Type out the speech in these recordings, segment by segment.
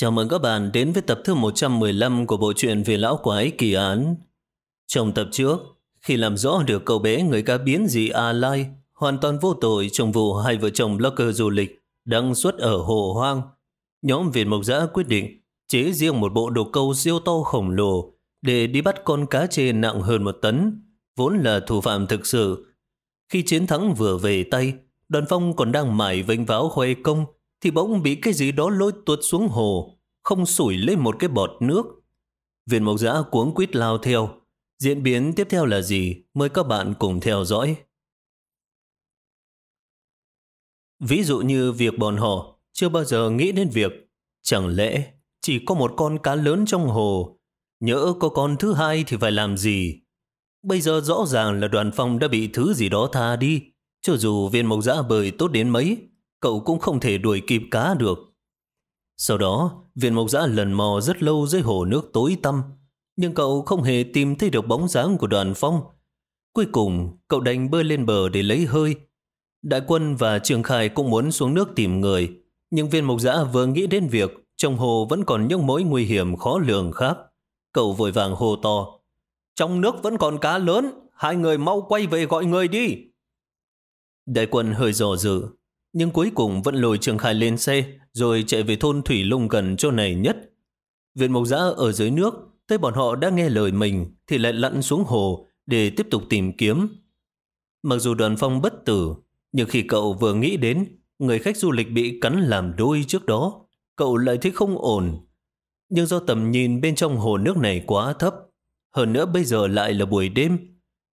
Chào mừng các bạn đến với tập thứ 115 của bộ truyện về lão quái kỳ án. Trong tập trước, khi làm rõ được cậu bé người cá biến dị A Lai hoàn toàn vô tội trong vụ hai vợ chồng blogger du lịch đang xuất ở Hồ Hoang, nhóm Việt Mộc Giã quyết định chế riêng một bộ đồ câu siêu to khổng lồ để đi bắt con cá chê nặng hơn một tấn, vốn là thủ phạm thực sự. Khi chiến thắng vừa về tay, đoàn phong còn đang mải vênh váo khoe công thì bỗng bị cái gì đó lôi tuột xuống hồ, không sủi lên một cái bọt nước. Viên mộc giã cuống quýt lao theo. Diễn biến tiếp theo là gì? Mời các bạn cùng theo dõi. Ví dụ như việc bọn họ chưa bao giờ nghĩ đến việc chẳng lẽ chỉ có một con cá lớn trong hồ nhỡ có con thứ hai thì phải làm gì? Bây giờ rõ ràng là đoàn phong đã bị thứ gì đó tha đi. Cho dù viên mộc giã bơi tốt đến mấy, cậu cũng không thể đuổi kịp cá được. Sau đó, viên mộc giã lần mò rất lâu dưới hồ nước tối tăm, nhưng cậu không hề tìm thấy được bóng dáng của đoàn phong. Cuối cùng, cậu đành bơi lên bờ để lấy hơi. Đại quân và Trường Khai cũng muốn xuống nước tìm người, nhưng viên mộc giã vừa nghĩ đến việc trong hồ vẫn còn những mối nguy hiểm khó lường khác. Cậu vội vàng hồ to. Trong nước vẫn còn cá lớn, hai người mau quay về gọi người đi. Đại quân hơi dò dự, nhưng cuối cùng vẫn lôi Trường Khai lên xe rồi chạy về thôn Thủy Lung gần chỗ này nhất. Viện Mộc Giã ở dưới nước, thấy bọn họ đã nghe lời mình thì lại lặn xuống hồ để tiếp tục tìm kiếm. Mặc dù đoàn phong bất tử, nhưng khi cậu vừa nghĩ đến người khách du lịch bị cắn làm đôi trước đó, cậu lại thấy không ổn. Nhưng do tầm nhìn bên trong hồ nước này quá thấp, hơn nữa bây giờ lại là buổi đêm,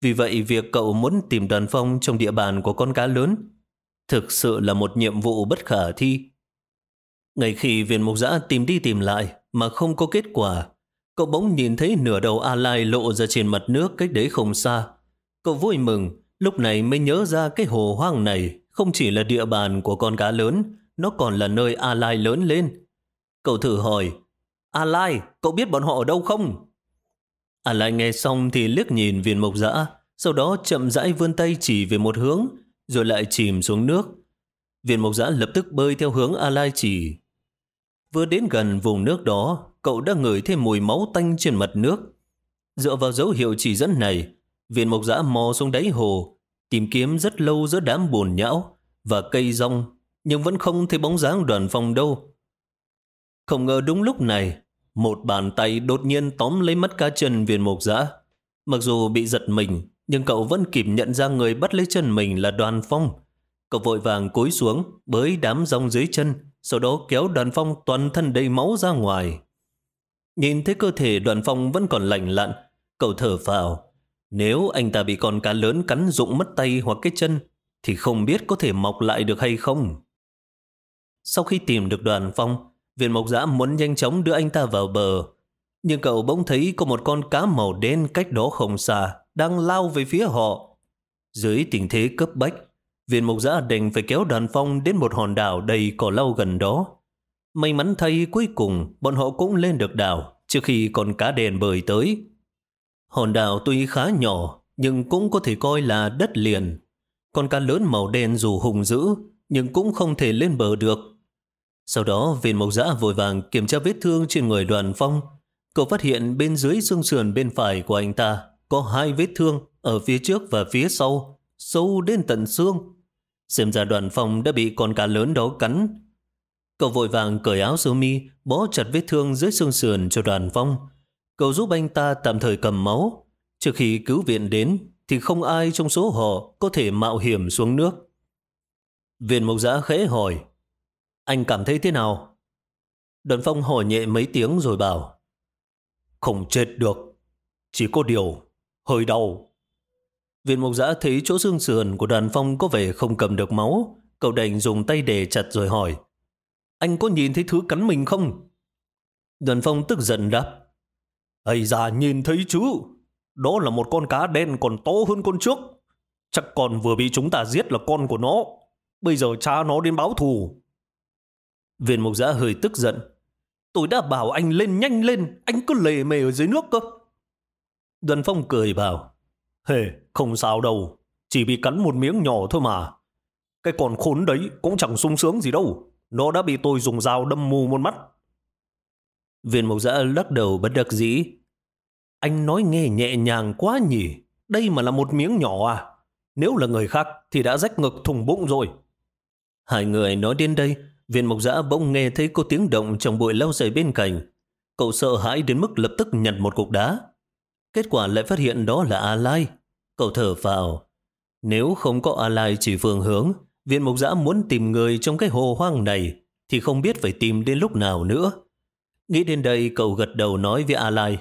vì vậy việc cậu muốn tìm đoàn phong trong địa bàn của con cá lớn Thực sự là một nhiệm vụ bất khả thi. Ngày khi viên mục giã tìm đi tìm lại mà không có kết quả, cậu bỗng nhìn thấy nửa đầu A Lai lộ ra trên mặt nước cách đấy không xa. Cậu vui mừng, lúc này mới nhớ ra cái hồ hoang này không chỉ là địa bàn của con cá lớn, nó còn là nơi A Lai lớn lên. Cậu thử hỏi, A Lai, cậu biết bọn họ ở đâu không? A Lai nghe xong thì liếc nhìn viên mộc dã, sau đó chậm rãi vươn tay chỉ về một hướng, rồi lại chìm xuống nước. Viên mộc giã lập tức bơi theo hướng A Lai chỉ. Vừa đến gần vùng nước đó, cậu đã ngửi thêm mùi máu tanh trên mặt nước. Dựa vào dấu hiệu chỉ dẫn này, viên mộc giã mò xuống đáy hồ, tìm kiếm rất lâu giữa đám bùn nhão và cây rong, nhưng vẫn không thấy bóng dáng đoàn phong đâu. Không ngờ đúng lúc này, một bàn tay đột nhiên tóm lấy mắt cá chân viên mộc giã. Mặc dù bị giật mình, nhưng cậu vẫn kịp nhận ra người bắt lấy chân mình là đoàn phong. Cậu vội vàng cúi xuống, bới đám rong dưới chân, sau đó kéo đoàn phong toàn thân đầy máu ra ngoài. Nhìn thấy cơ thể đoàn phong vẫn còn lạnh lặn, cậu thở phào. Nếu anh ta bị con cá lớn cắn rụng mất tay hoặc cái chân, thì không biết có thể mọc lại được hay không. Sau khi tìm được đoàn phong, viên mộc giã muốn nhanh chóng đưa anh ta vào bờ. Nhưng cậu bỗng thấy có một con cá màu đen cách đó không xa, đang lao về phía họ. Dưới tình thế cấp bách, viên mục giã đành phải kéo đoàn phong đến một hòn đảo đầy cỏ lau gần đó. May mắn thay cuối cùng bọn họ cũng lên được đảo trước khi con cá đèn bơi tới. Hòn đảo tuy khá nhỏ nhưng cũng có thể coi là đất liền. Con cá lớn màu đen dù hùng dữ nhưng cũng không thể lên bờ được. Sau đó viên mộc giã vội vàng kiểm tra vết thương trên người đoàn phong. Cậu phát hiện bên dưới xương sườn bên phải của anh ta có hai vết thương ở phía trước và phía sau, sâu đến tận xương. Xem ra đoàn phòng đã bị con cá lớn đó cắn. Cậu vội vàng cởi áo sơ mi, bó chặt vết thương dưới xương sườn cho đoàn phong. Cậu giúp anh ta tạm thời cầm máu. Trước khi cứu viện đến, thì không ai trong số họ có thể mạo hiểm xuống nước. Viện mộc giã khẽ hỏi, anh cảm thấy thế nào? Đoàn phong hỏi nhẹ mấy tiếng rồi bảo, không chết được, chỉ có điều hơi đau. Viên mục giã thấy chỗ xương sườn của đoàn phong có vẻ không cầm được máu. Cậu đành dùng tay để chặt rồi hỏi. Anh có nhìn thấy thứ cắn mình không? Đoàn phong tức giận đáp. Ây da nhìn thấy chứ. Đó là một con cá đen còn to hơn con trước. Chắc còn vừa bị chúng ta giết là con của nó. Bây giờ cha nó đến báo thù. Viên mục giã hơi tức giận. Tôi đã bảo anh lên nhanh lên, anh cứ lề mề ở dưới nước cơ. Đoàn phong cười bảo, Hề, không sao đâu, chỉ bị cắn một miếng nhỏ thôi mà. Cái con khốn đấy cũng chẳng sung sướng gì đâu, nó đã bị tôi dùng dao đâm mù một mắt. Viên mộc giã lắc đầu bất đắc dĩ. Anh nói nghe nhẹ nhàng quá nhỉ. Đây mà là một miếng nhỏ à? Nếu là người khác thì đã rách ngực thùng bụng rồi. Hai người nói đến đây, viên mộc giã bỗng nghe thấy có tiếng động trong bụi lau dày bên cạnh. Cậu sợ hãi đến mức lập tức nhặt một cục đá. Kết quả lại phát hiện đó là A Lai. Cậu thở vào. Nếu không có A Lai chỉ phương hướng, viên mục giã muốn tìm người trong cái hồ hoang này thì không biết phải tìm đến lúc nào nữa. Nghĩ đến đây cậu gật đầu nói với A Lai.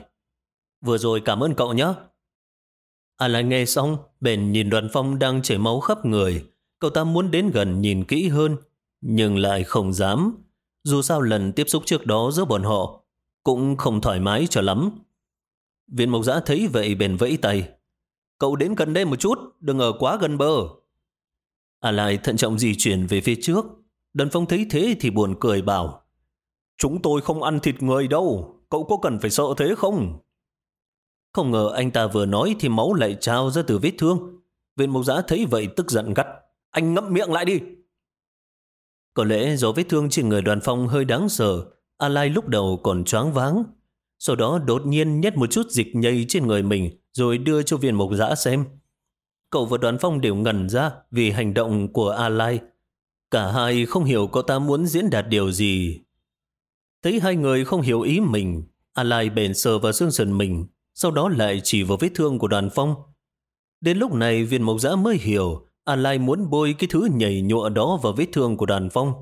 Vừa rồi cảm ơn cậu nhé. A Lai nghe xong, bèn nhìn đoàn phong đang chảy máu khắp người. Cậu ta muốn đến gần nhìn kỹ hơn, nhưng lại không dám. Dù sao lần tiếp xúc trước đó giữa bọn họ cũng không thoải mái cho lắm. Viên mộc giã thấy vậy bèn vẫy tay. Cậu đến gần đây một chút, đừng ở quá gần bờ. À, A Lai thận trọng di chuyển về phía trước. Đoàn phong thấy thế thì buồn cười bảo. Chúng tôi không ăn thịt người đâu, cậu có cần phải sợ thế không? Không ngờ anh ta vừa nói thì máu lại trao ra từ vết thương. Viên mộc giã thấy vậy tức giận gắt. Anh ngậm miệng lại đi. Có lẽ do vết thương trên người đoàn phong hơi đáng sợ, A Lai lúc đầu còn choáng váng. Sau đó đột nhiên nhét một chút dịch nhây trên người mình rồi đưa cho viên mộc giã xem. Cậu và đoàn phong đều ngẩn ra vì hành động của A Lai. Cả hai không hiểu cậu ta muốn diễn đạt điều gì. Thấy hai người không hiểu ý mình, A Lai bền sờ vào xương sườn mình, sau đó lại chỉ vào vết thương của đoàn phong. Đến lúc này viên mộc giã mới hiểu A Lai muốn bôi cái thứ nhảy nhụa đó vào vết thương của đoàn phong.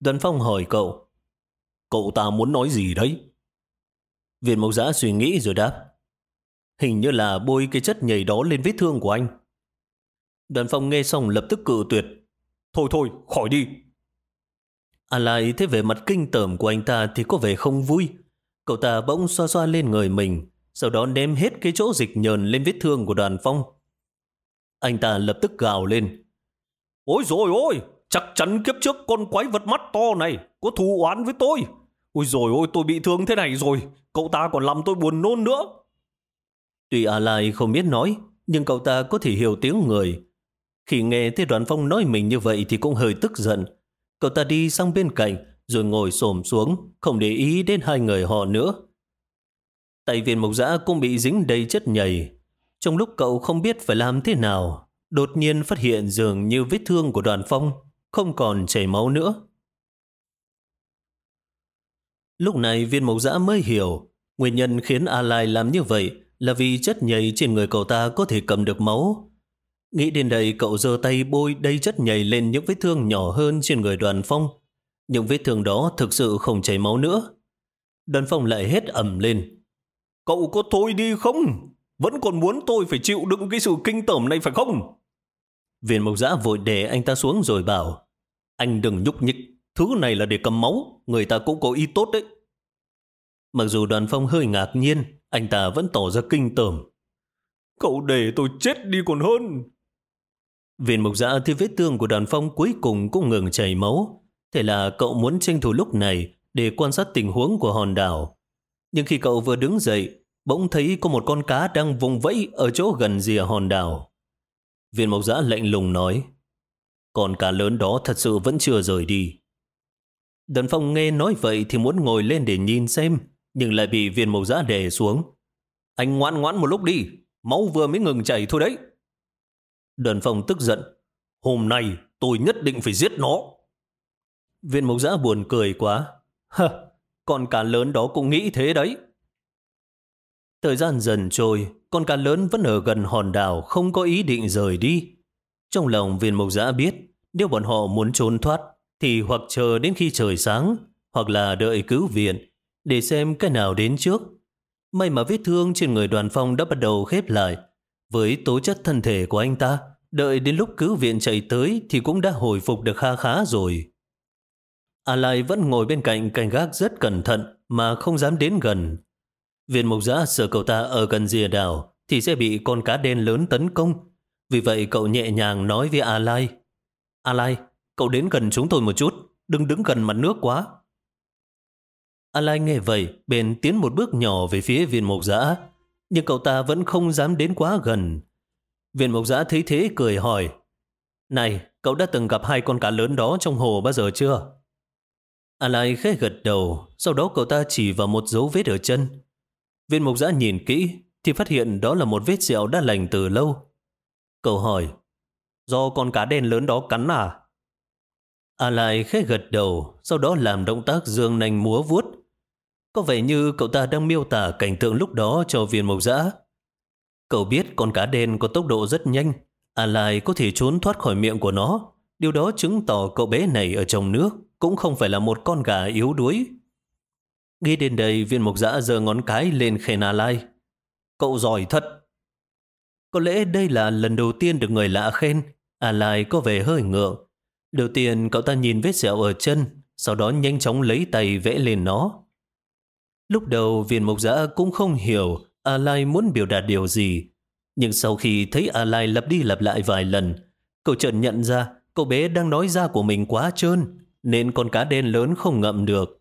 Đoàn phong hỏi cậu, cậu ta muốn nói gì đấy? Viên mộc giã suy nghĩ rồi đáp, hình như là bôi cái chất nhảy đó lên vết thương của anh. Đoàn phong nghe xong lập tức cự tuyệt, thôi thôi, khỏi đi. à lại thế về mặt kinh tởm của anh ta thì có vẻ không vui. Cậu ta bỗng xoa xoa lên người mình, sau đó ném hết cái chỗ dịch nhờn lên vết thương của đoàn phong. Anh ta lập tức gào lên. Ôi rồi ôi, chắc chắn kiếp trước con quái vật mắt to này có thù oán với tôi. Ôi rồi ôi, tôi bị thương thế này rồi, cậu ta còn làm tôi buồn nôn nữa. Tuy A Lai không biết nói, nhưng cậu ta có thể hiểu tiếng người. Khi nghe thấy đoàn phong nói mình như vậy thì cũng hơi tức giận. Cậu ta đi sang bên cạnh, rồi ngồi xổm xuống, không để ý đến hai người họ nữa. Tay viên mộc giã cũng bị dính đầy chất nhầy. Trong lúc cậu không biết phải làm thế nào, đột nhiên phát hiện dường như vết thương của đoàn phong không còn chảy máu nữa. Lúc này viên mộc giã mới hiểu nguyên nhân khiến A Lai làm như vậy là vì chất nhầy trên người cậu ta có thể cầm được máu. Nghĩ đến đây cậu giơ tay bôi đầy chất nhầy lên những vết thương nhỏ hơn trên người đoàn phong. Những vết thương đó thực sự không chảy máu nữa. Đoàn phong lại hết ẩm lên. Cậu có thôi đi không? Vẫn còn muốn tôi phải chịu đựng cái sự kinh tởm này phải không? Viên mộc giã vội để anh ta xuống rồi bảo Anh đừng nhúc nhích, thứ này là để cầm máu, người ta cũng có ý tốt đấy. Mặc dù đoàn phong hơi ngạc nhiên, anh ta vẫn tỏ ra kinh tởm. Cậu để tôi chết đi còn hơn. Viên mộc giã thì vết thương của đoàn phong cuối cùng cũng ngừng chảy máu. Thế là cậu muốn tranh thủ lúc này để quan sát tình huống của hòn đảo. Nhưng khi cậu vừa đứng dậy, bỗng thấy có một con cá đang vùng vẫy ở chỗ gần rìa hòn đảo. Viên mộc giã lạnh lùng nói, con cá lớn đó thật sự vẫn chưa rời đi. Đần phong nghe nói vậy thì muốn ngồi lên để nhìn xem, nhưng lại bị viên mộc giã đè xuống. Anh ngoan ngoãn một lúc đi, máu vừa mới ngừng chảy thôi đấy. đoàn phòng tức giận, hôm nay tôi nhất định phải giết nó. Viên mộc giã buồn cười quá. Hơ, con cá lớn đó cũng nghĩ thế đấy. Thời gian dần trôi, con cá lớn vẫn ở gần hòn đảo không có ý định rời đi. Trong lòng viên mộc giã biết, nếu bọn họ muốn trốn thoát, thì hoặc chờ đến khi trời sáng, hoặc là đợi cứu viện, để xem cái nào đến trước. May mà vết thương trên người đoàn phong đã bắt đầu khép lại. Với tố chất thân thể của anh ta, đợi đến lúc cứu viện chạy tới thì cũng đã hồi phục được kha khá rồi. A Lai vẫn ngồi bên cạnh canh gác rất cẩn thận mà không dám đến gần. Viên mục giã sợ cậu ta ở gần rìa đảo thì sẽ bị con cá đen lớn tấn công. Vì vậy cậu nhẹ nhàng nói với A Lai. A Lai, cậu đến gần chúng tôi một chút, đừng đứng gần mặt nước quá. A Lai nghe vậy, bèn tiến một bước nhỏ về phía viên mộc giã, nhưng cậu ta vẫn không dám đến quá gần. Viên mộc giã thấy thế cười hỏi, Này, cậu đã từng gặp hai con cá lớn đó trong hồ bao giờ chưa? A Lai khẽ gật đầu, sau đó cậu ta chỉ vào một dấu vết ở chân. Viên mộc giã nhìn kỹ thì phát hiện đó là một vết sẹo đã lành từ lâu. Cậu hỏi, do con cá đen lớn đó cắn à? A Lai khẽ gật đầu, sau đó làm động tác dương nành múa vuốt. Có vẻ như cậu ta đang miêu tả cảnh tượng lúc đó cho viên mộc dã. Cậu biết con cá đen có tốc độ rất nhanh, à A Lai có thể trốn thoát khỏi miệng của nó. Điều đó chứng tỏ cậu bé này ở trong nước cũng không phải là một con gà yếu đuối. Nghĩ đến đây, viên mộc dã giơ ngón cái lên khen A Lai. Cậu giỏi thật. Có lẽ đây là lần đầu tiên được người lạ khen. A Lai có vẻ hơi ngượng. Đầu tiên cậu ta nhìn vết sẹo ở chân, sau đó nhanh chóng lấy tay vẽ lên nó. Lúc đầu viên mộc giã cũng không hiểu A Lai muốn biểu đạt điều gì. Nhưng sau khi thấy A Lai lặp đi lặp lại vài lần, cậu chợt nhận ra cậu bé đang nói ra của mình quá trơn, nên con cá đen lớn không ngậm được.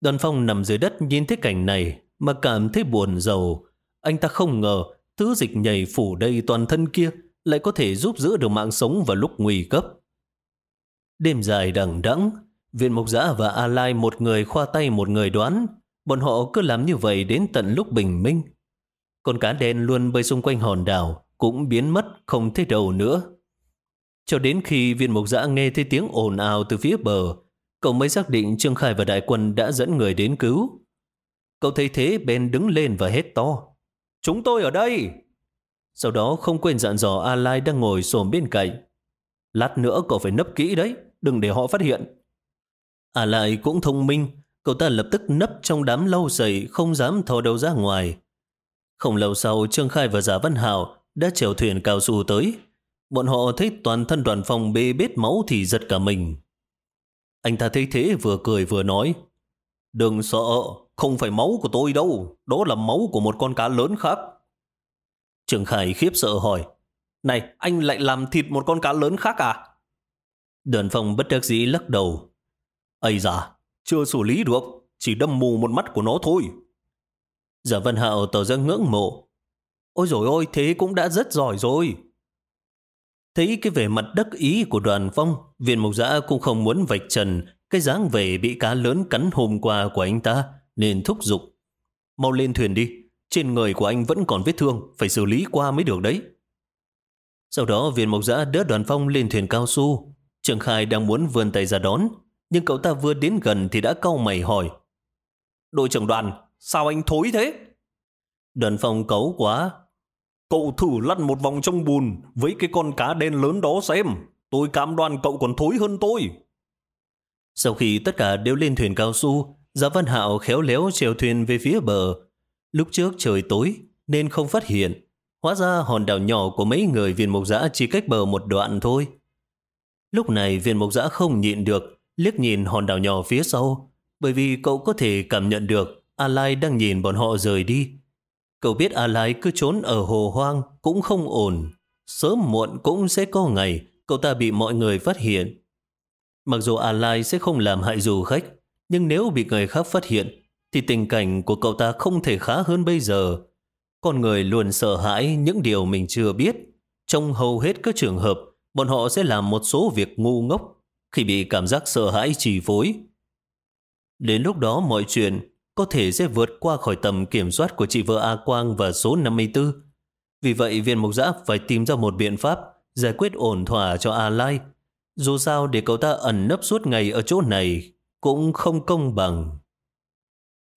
Đoàn phong nằm dưới đất nhìn thấy cảnh này mà cảm thấy buồn giàu. Anh ta không ngờ thứ dịch nhảy phủ đầy toàn thân kia lại có thể giúp giữ được mạng sống vào lúc nguy cấp. Đêm dài đằng đẵng, viên mục giã và A Lai một người khoa tay một người đoán, bọn họ cứ làm như vậy đến tận lúc bình minh. Con cá đen luôn bơi xung quanh hòn đảo, cũng biến mất không thấy đầu nữa. Cho đến khi viên mục giã nghe thấy tiếng ồn ào từ phía bờ, cậu mới xác định Trương Khai và đại quân đã dẫn người đến cứu. Cậu thấy thế bên đứng lên và hét to. Chúng tôi ở đây! Sau đó không quên dặn dò A Lai đang ngồi xổm bên cạnh. Lát nữa cậu phải nấp kỹ đấy đừng để họ phát hiện. a lai cũng thông minh, cậu ta lập tức nấp trong đám lâu dày không dám thò đầu ra ngoài. Không lâu sau, Trương Khai và Giả Văn Hào đã chèo thuyền cao su tới. Bọn họ thấy toàn thân đoàn phòng bê bết máu thì giật cả mình. Anh ta thấy thế vừa cười vừa nói Đừng sợ, không phải máu của tôi đâu, đó là máu của một con cá lớn khác. Trương Khải khiếp sợ hỏi Này, anh lại làm thịt một con cá lớn khác à? Đoàn phòng bất đắc dĩ lắc đầu. Ây da, chưa xử lý được, chỉ đâm mù một mắt của nó thôi. Dạ Giả Văn Hạo tỏ ra ngưỡng mộ. Ôi rồi ôi, thế cũng đã rất giỏi rồi. Thấy cái vẻ mặt đắc ý của đoàn phong, viên mộc giã cũng không muốn vạch trần cái dáng vẻ bị cá lớn cắn hôm qua của anh ta, nên thúc giục. Mau lên thuyền đi, trên người của anh vẫn còn vết thương, phải xử lý qua mới được đấy. Sau đó viên mộc giã đỡ đoàn phong lên thuyền cao su, Trường Khai đang muốn vươn tay ra đón, nhưng cậu ta vừa đến gần thì đã cau mày hỏi. Đội trưởng đoàn, sao anh thối thế? Đoàn phòng cấu quá. Cậu thử lăn một vòng trong bùn với cái con cá đen lớn đó xem. Tôi cam đoan cậu còn thối hơn tôi. Sau khi tất cả đều lên thuyền cao su, Giá Văn Hạo khéo léo chèo thuyền về phía bờ. Lúc trước trời tối nên không phát hiện. Hóa ra hòn đảo nhỏ của mấy người viên mộc giã chỉ cách bờ một đoạn thôi. Lúc này viên mộc giã không nhịn được, liếc nhìn hòn đảo nhỏ phía sau, bởi vì cậu có thể cảm nhận được A Lai đang nhìn bọn họ rời đi. Cậu biết A Lai cứ trốn ở hồ hoang cũng không ổn. Sớm muộn cũng sẽ có ngày cậu ta bị mọi người phát hiện. Mặc dù A Lai sẽ không làm hại du khách, nhưng nếu bị người khác phát hiện, thì tình cảnh của cậu ta không thể khá hơn bây giờ. Con người luôn sợ hãi những điều mình chưa biết. Trong hầu hết các trường hợp, bọn họ sẽ làm một số việc ngu ngốc khi bị cảm giác sợ hãi trì phối. Đến lúc đó mọi chuyện có thể sẽ vượt qua khỏi tầm kiểm soát của chị vợ A Quang và số 54. Vì vậy, viên mục giã phải tìm ra một biện pháp giải quyết ổn thỏa cho A Lai. Dù sao, để cậu ta ẩn nấp suốt ngày ở chỗ này cũng không công bằng.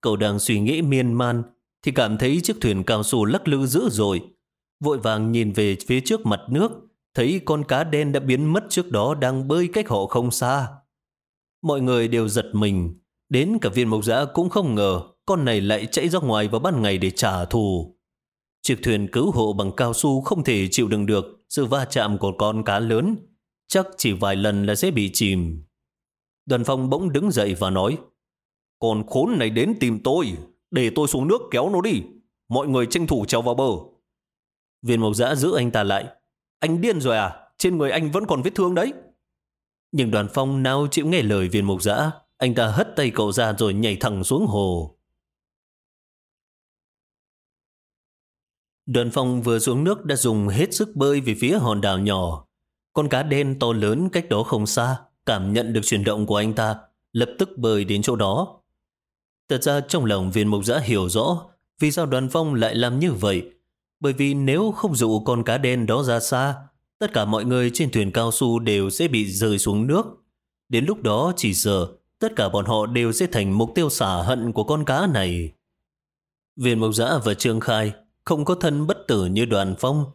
Cậu đang suy nghĩ miên man thì cảm thấy chiếc thuyền cao su lắc lư dữ dội. Vội vàng nhìn về phía trước mặt nước thấy con cá đen đã biến mất trước đó đang bơi cách họ không xa. Mọi người đều giật mình, đến cả viên mộc giã cũng không ngờ con này lại chạy ra ngoài vào ban ngày để trả thù. Chiếc thuyền cứu hộ bằng cao su không thể chịu đựng được sự va chạm của con cá lớn, chắc chỉ vài lần là sẽ bị chìm. Đoàn phong bỗng đứng dậy và nói, Con khốn này đến tìm tôi, để tôi xuống nước kéo nó đi. Mọi người tranh thủ trèo vào bờ. Viên mộc giã giữ anh ta lại, anh điên rồi à? Trên người anh vẫn còn vết thương đấy. Nhưng đoàn phong nào chịu nghe lời viên mục giã. Anh ta hất tay cậu ra rồi nhảy thẳng xuống hồ. Đoàn phong vừa xuống nước đã dùng hết sức bơi về phía hòn đảo nhỏ. Con cá đen to lớn cách đó không xa, cảm nhận được chuyển động của anh ta, lập tức bơi đến chỗ đó. Thật ra trong lòng viên mục giã hiểu rõ vì sao đoàn phong lại làm như vậy. Bởi vì nếu không dụ con cá đen đó ra xa, tất cả mọi người trên thuyền cao su đều sẽ bị rơi xuống nước. Đến lúc đó chỉ giờ tất cả bọn họ đều sẽ thành mục tiêu xả hận của con cá này. Viên mộc giã và Trương Khai không có thân bất tử như đoàn phong.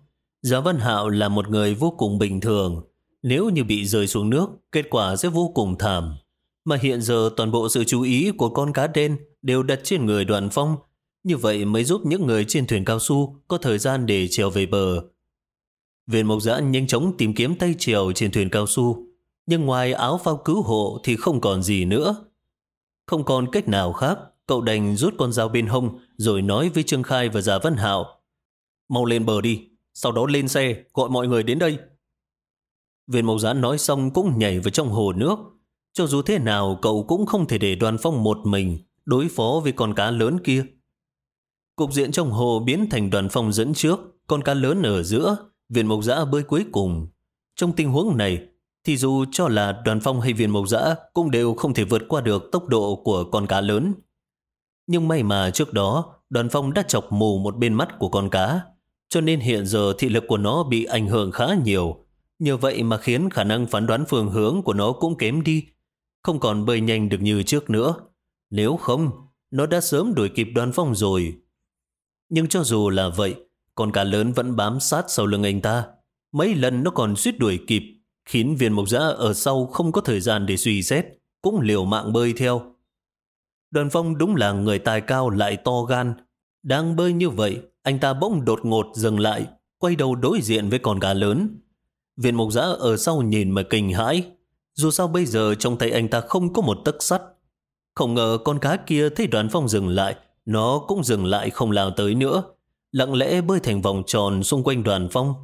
Giá Văn Hạo là một người vô cùng bình thường. Nếu như bị rơi xuống nước, kết quả sẽ vô cùng thảm. Mà hiện giờ toàn bộ sự chú ý của con cá đen đều đặt trên người đoàn phong. Như vậy mới giúp những người trên thuyền cao su có thời gian để trèo về bờ. Viên mộc giã nhanh chóng tìm kiếm tay trèo trên thuyền cao su. Nhưng ngoài áo phao cứu hộ thì không còn gì nữa. Không còn cách nào khác, cậu đành rút con dao bên hông rồi nói với Trương Khai và Giả Văn Hạo. Mau lên bờ đi, sau đó lên xe, gọi mọi người đến đây. Viên mộc giã nói xong cũng nhảy vào trong hồ nước. Cho dù thế nào, cậu cũng không thể để đoàn phong một mình đối phó với con cá lớn kia. Cục diện trong hồ biến thành đoàn phong dẫn trước, con cá lớn ở giữa, viên mộc giã bơi cuối cùng. Trong tình huống này, thì dù cho là đoàn phong hay viên mộc giã cũng đều không thể vượt qua được tốc độ của con cá lớn. Nhưng may mà trước đó, đoàn phong đã chọc mù một bên mắt của con cá, cho nên hiện giờ thị lực của nó bị ảnh hưởng khá nhiều. Nhờ vậy mà khiến khả năng phán đoán phương hướng của nó cũng kém đi, không còn bơi nhanh được như trước nữa. Nếu không, nó đã sớm đuổi kịp đoàn phong rồi. Nhưng cho dù là vậy, con cá lớn vẫn bám sát sau lưng anh ta. Mấy lần nó còn suýt đuổi kịp, khiến viên mộc giã ở sau không có thời gian để suy xét, cũng liều mạng bơi theo. Đoàn phong đúng là người tài cao lại to gan. Đang bơi như vậy, anh ta bỗng đột ngột dừng lại, quay đầu đối diện với con cá lớn. Viên mộc giã ở sau nhìn mà kinh hãi. Dù sao bây giờ trong tay anh ta không có một tấc sắt. Không ngờ con cá kia thấy đoàn phong dừng lại, nó cũng dừng lại không lao tới nữa. Lặng lẽ bơi thành vòng tròn xung quanh đoàn phong.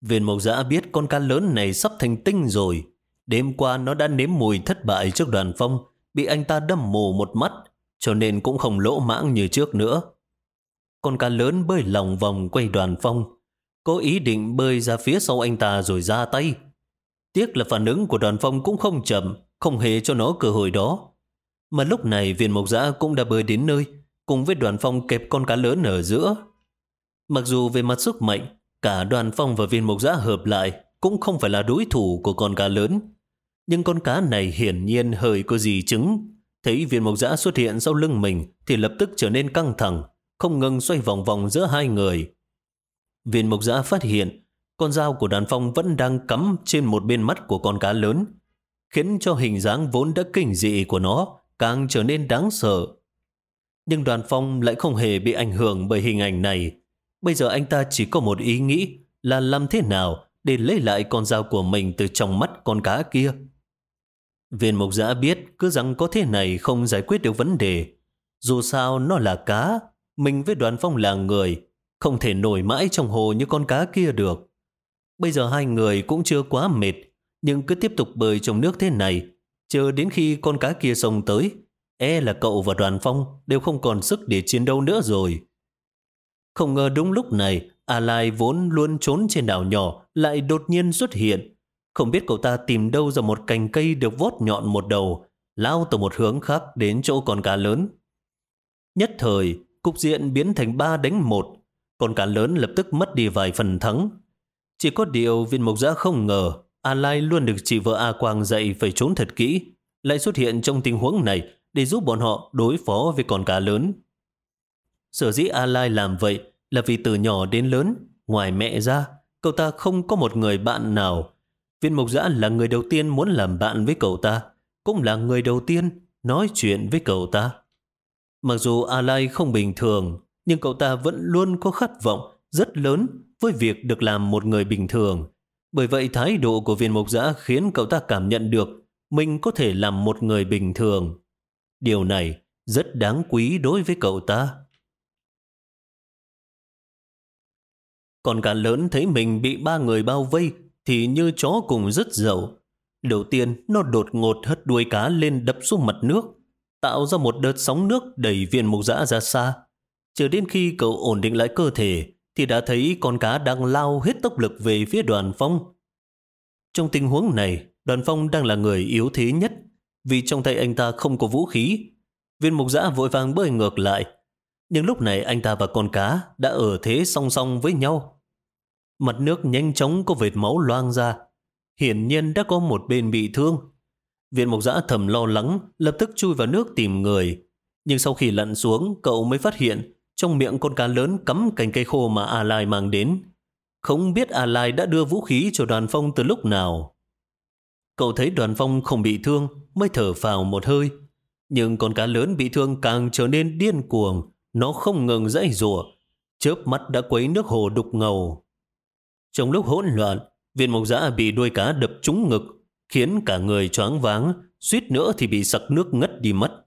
Viên mộc giã biết con cá lớn này sắp thành tinh rồi. Đêm qua nó đã nếm mùi thất bại trước đoàn phong, bị anh ta đâm mù một mắt, cho nên cũng không lỗ mãng như trước nữa. Con cá lớn bơi lòng vòng quay đoàn phong, có ý định bơi ra phía sau anh ta rồi ra tay. Tiếc là phản ứng của đoàn phong cũng không chậm, không hề cho nó cơ hội đó. Mà lúc này viên mộc giã cũng đã bơi đến nơi, cùng với đoàn phong kẹp con cá lớn ở giữa. Mặc dù về mặt sức mạnh, cả đoàn phong và viên mộc giã hợp lại cũng không phải là đối thủ của con cá lớn. Nhưng con cá này hiển nhiên hơi có gì chứng. Thấy viên mộc giã xuất hiện sau lưng mình thì lập tức trở nên căng thẳng, không ngừng xoay vòng vòng giữa hai người. Viên mộc giã phát hiện con dao của đàn phong vẫn đang cắm trên một bên mắt của con cá lớn, khiến cho hình dáng vốn đã kinh dị của nó càng trở nên đáng sợ. Nhưng đoàn phong lại không hề bị ảnh hưởng bởi hình ảnh này. Bây giờ anh ta chỉ có một ý nghĩ là làm thế nào để lấy lại con dao của mình từ trong mắt con cá kia. Viên mục giã biết cứ rằng có thế này không giải quyết được vấn đề. Dù sao nó là cá, mình với đoàn phong là người, không thể nổi mãi trong hồ như con cá kia được. Bây giờ hai người cũng chưa quá mệt, nhưng cứ tiếp tục bơi trong nước thế này, chờ đến khi con cá kia sông tới, e là cậu và đoàn phong đều không còn sức để chiến đấu nữa rồi. Không ngờ đúng lúc này, A Lai vốn luôn trốn trên đảo nhỏ lại đột nhiên xuất hiện, không biết cậu ta tìm đâu ra một cành cây được vót nhọn một đầu, lao từ một hướng khác đến chỗ con cá lớn. Nhất thời, cục diện biến thành ba đánh một, con cá lớn lập tức mất đi vài phần thắng. Chỉ có điều viên mục giã không ngờ A Lai luôn được chị vợ A Quang dạy phải trốn thật kỹ, lại xuất hiện trong tình huống này để giúp bọn họ đối phó với con cá lớn. Sở dĩ A Lai làm vậy là vì từ nhỏ đến lớn, ngoài mẹ ra, cậu ta không có một người bạn nào Viên Mộc Giã là người đầu tiên muốn làm bạn với cậu ta, cũng là người đầu tiên nói chuyện với cậu ta. Mặc dù A Lai không bình thường, nhưng cậu ta vẫn luôn có khát vọng rất lớn với việc được làm một người bình thường. Bởi vậy thái độ của viên mục giã khiến cậu ta cảm nhận được mình có thể làm một người bình thường. Điều này rất đáng quý đối với cậu ta. Còn cả lớn thấy mình bị ba người bao vây thì như chó cùng rất dậu. Đầu tiên, nó đột ngột hất đuôi cá lên đập xuống mặt nước, tạo ra một đợt sóng nước đẩy viên mục giã ra xa. Chờ đến khi cậu ổn định lại cơ thể, thì đã thấy con cá đang lao hết tốc lực về phía đoàn phong. Trong tình huống này, đoàn phong đang là người yếu thế nhất. vì trong tay anh ta không có vũ khí. Viên mục giã vội vàng bơi ngược lại. Nhưng lúc này anh ta và con cá đã ở thế song song với nhau. Mặt nước nhanh chóng có vệt máu loang ra. Hiển nhiên đã có một bên bị thương. Viên mục giã thầm lo lắng, lập tức chui vào nước tìm người. Nhưng sau khi lặn xuống, cậu mới phát hiện trong miệng con cá lớn cắm cành cây khô mà A Lai mang đến. Không biết A Lai đã đưa vũ khí cho đoàn phong từ lúc nào. Cậu thấy đoàn phong không bị thương, mới thở vào một hơi. Nhưng con cá lớn bị thương càng trở nên điên cuồng, nó không ngừng dãy rủa, chớp mắt đã quấy nước hồ đục ngầu. Trong lúc hỗn loạn, viên mộc giã bị đuôi cá đập trúng ngực, khiến cả người choáng váng, suýt nữa thì bị sặc nước ngất đi mất.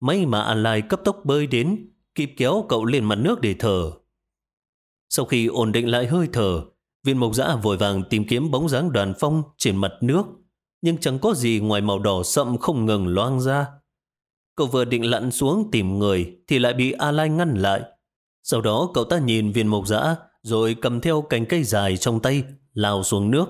May mà A Lai cấp tốc bơi đến, kịp kéo cậu lên mặt nước để thở. Sau khi ổn định lại hơi thở, viên mộc giã vội vàng tìm kiếm bóng dáng đoàn phong trên mặt nước, nhưng chẳng có gì ngoài màu đỏ sậm không ngừng loang ra. Cậu vừa định lặn xuống tìm người thì lại bị A Lai ngăn lại. Sau đó cậu ta nhìn viên mộc giã rồi cầm theo cành cây dài trong tay lao xuống nước.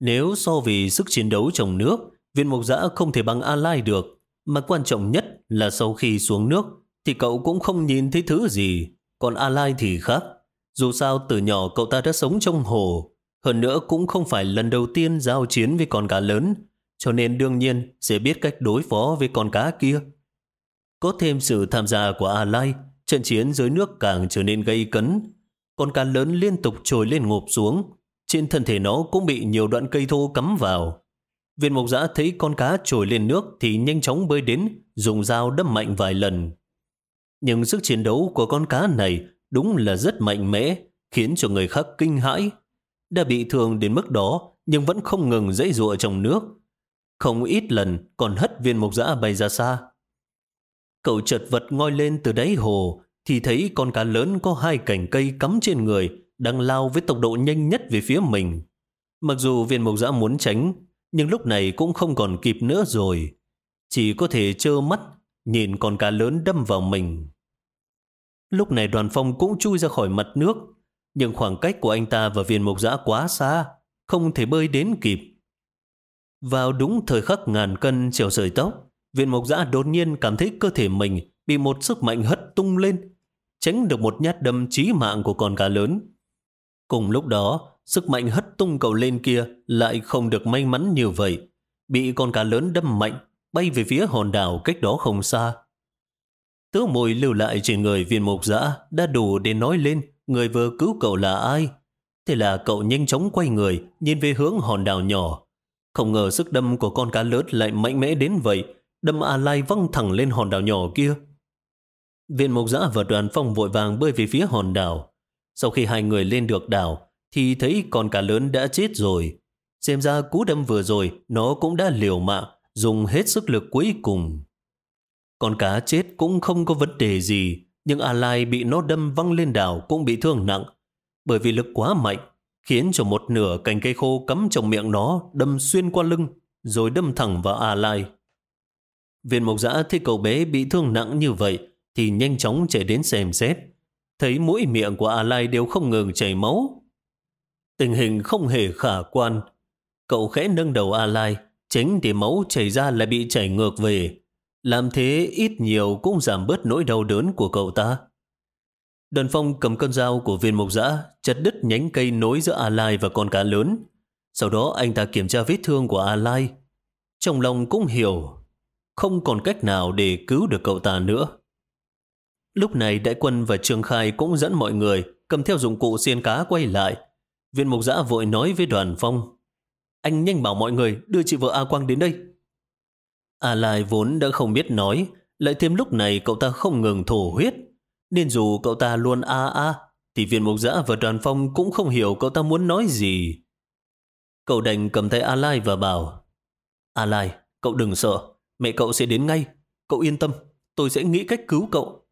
Nếu so vì sức chiến đấu trong nước, viên mộc giã không thể bằng A Lai được, mà quan trọng nhất là sau khi xuống nước thì cậu cũng không nhìn thấy thứ gì, còn A Lai thì khác. Dù sao từ nhỏ cậu ta đã sống trong hồ, hơn nữa cũng không phải lần đầu tiên giao chiến với con cá lớn, cho nên đương nhiên sẽ biết cách đối phó với con cá kia. Có thêm sự tham gia của A Lai, trận chiến dưới nước càng trở nên gây cấn. Con cá lớn liên tục trồi lên ngộp xuống, trên thân thể nó cũng bị nhiều đoạn cây thô cắm vào. Viên mộc giã thấy con cá trồi lên nước thì nhanh chóng bơi đến, dùng dao đâm mạnh vài lần. Nhưng sức chiến đấu của con cá này đúng là rất mạnh mẽ, khiến cho người khác kinh hãi. Đã bị thương đến mức đó, nhưng vẫn không ngừng dãy dụa trong nước. Không ít lần còn hất viên mộc dã bay ra xa. Cậu chợt vật ngoi lên từ đáy hồ, thì thấy con cá lớn có hai cành cây cắm trên người, đang lao với tốc độ nhanh nhất về phía mình. Mặc dù viên mộc dã muốn tránh, nhưng lúc này cũng không còn kịp nữa rồi. Chỉ có thể trơ mắt, nhìn con cá lớn đâm vào mình. Lúc này đoàn phong cũng chui ra khỏi mặt nước, nhưng khoảng cách của anh ta và viên mộc giã quá xa, không thể bơi đến kịp. Vào đúng thời khắc ngàn cân trèo sợi tóc, viên mộc giã đột nhiên cảm thấy cơ thể mình bị một sức mạnh hất tung lên, tránh được một nhát đâm chí mạng của con cá lớn. Cùng lúc đó, sức mạnh hất tung cậu lên kia lại không được may mắn như vậy, bị con cá lớn đâm mạnh, bay về phía hòn đảo cách đó không xa. Tớ mùi lưu lại trên người viên mục giã đã đủ để nói lên người vừa cứu cậu là ai. Thế là cậu nhanh chóng quay người, nhìn về hướng hòn đảo nhỏ. Không ngờ sức đâm của con cá lớn lại mạnh mẽ đến vậy, đâm A Lai văng thẳng lên hòn đảo nhỏ kia. Viên mục giã và đoàn phong vội vàng bơi về phía hòn đảo. Sau khi hai người lên được đảo, thì thấy con cá lớn đã chết rồi. Xem ra cú đâm vừa rồi, nó cũng đã liều mạng, dùng hết sức lực cuối cùng. Con cá chết cũng không có vấn đề gì, nhưng A Lai bị nó đâm văng lên đảo cũng bị thương nặng, bởi vì lực quá mạnh, khiến cho một nửa cành cây khô cắm trong miệng nó đâm xuyên qua lưng, rồi đâm thẳng vào A Lai. Viên mộc giã thấy cậu bé bị thương nặng như vậy, thì nhanh chóng chạy đến xem xét. Thấy mũi miệng của A Lai đều không ngừng chảy máu. Tình hình không hề khả quan. Cậu khẽ nâng đầu A Lai, tránh để máu chảy ra lại bị chảy ngược về. Làm thế ít nhiều cũng giảm bớt nỗi đau đớn của cậu ta. Đần phong cầm con dao của viên mộc dã chặt đứt nhánh cây nối giữa A Lai và con cá lớn. Sau đó anh ta kiểm tra vết thương của A Lai. Trong lòng cũng hiểu, không còn cách nào để cứu được cậu ta nữa. Lúc này đại quân và Trương Khai cũng dẫn mọi người cầm theo dụng cụ xiên cá quay lại. Viên mục giã vội nói với đoàn phong. Anh nhanh bảo mọi người đưa chị vợ A Quang đến đây. A Lai vốn đã không biết nói, lại thêm lúc này cậu ta không ngừng thổ huyết. Nên dù cậu ta luôn a a, thì viên mục giã và đoàn phong cũng không hiểu cậu ta muốn nói gì. Cậu đành cầm tay A Lai và bảo, A Lai, cậu đừng sợ, mẹ cậu sẽ đến ngay. Cậu yên tâm, tôi sẽ nghĩ cách cứu cậu.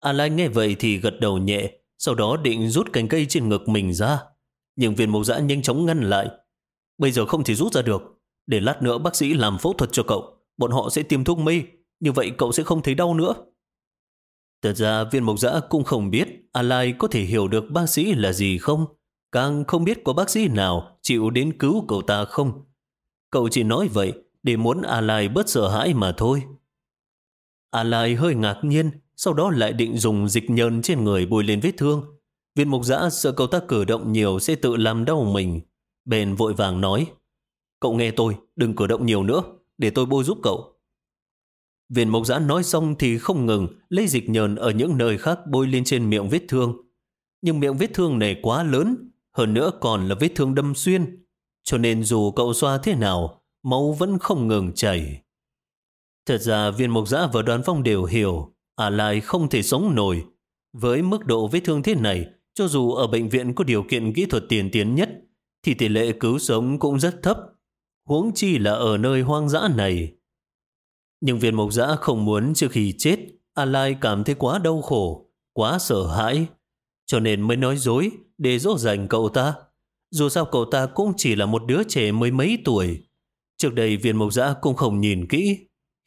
A Lai nghe vậy thì gật đầu nhẹ, sau đó định rút cành cây trên ngực mình ra. Nhưng viên mục giã nhanh chóng ngăn lại. Bây giờ không thể rút ra được, để lát nữa bác sĩ làm phẫu thuật cho cậu, bọn họ sẽ tiêm thuốc mê, như vậy cậu sẽ không thấy đau nữa. Thật ra viên mộc giã cũng không biết Alai có thể hiểu được bác sĩ là gì không, càng không biết có bác sĩ nào chịu đến cứu cậu ta không. Cậu chỉ nói vậy, để muốn A Lai bớt sợ hãi mà thôi. A Lai hơi ngạc nhiên, sau đó lại định dùng dịch nhơn trên người bôi lên vết thương. Viên mục giã sợ cậu ta cử động nhiều sẽ tự làm đau mình. Bèn vội vàng nói, cậu nghe tôi, đừng cử động nhiều nữa, để tôi bôi giúp cậu. Viên mộc giã nói xong thì không ngừng lấy dịch nhờn ở những nơi khác bôi lên trên miệng vết thương. Nhưng miệng vết thương này quá lớn, hơn nữa còn là vết thương đâm xuyên. Cho nên dù cậu xoa thế nào, máu vẫn không ngừng chảy. Thật ra viên mộc giã và đoàn phong đều hiểu, à lại không thể sống nổi. Với mức độ vết thương thế này, cho dù ở bệnh viện có điều kiện kỹ thuật tiền tiến nhất, thì tỷ lệ cứu sống cũng rất thấp. Huống chi là ở nơi hoang dã này. Nhưng viên mộc giã không muốn trước khi chết, A Lai cảm thấy quá đau khổ, quá sợ hãi, cho nên mới nói dối để dỗ dành cậu ta. Dù sao cậu ta cũng chỉ là một đứa trẻ mới mấy tuổi. Trước đây viên mộc giã cũng không nhìn kỹ.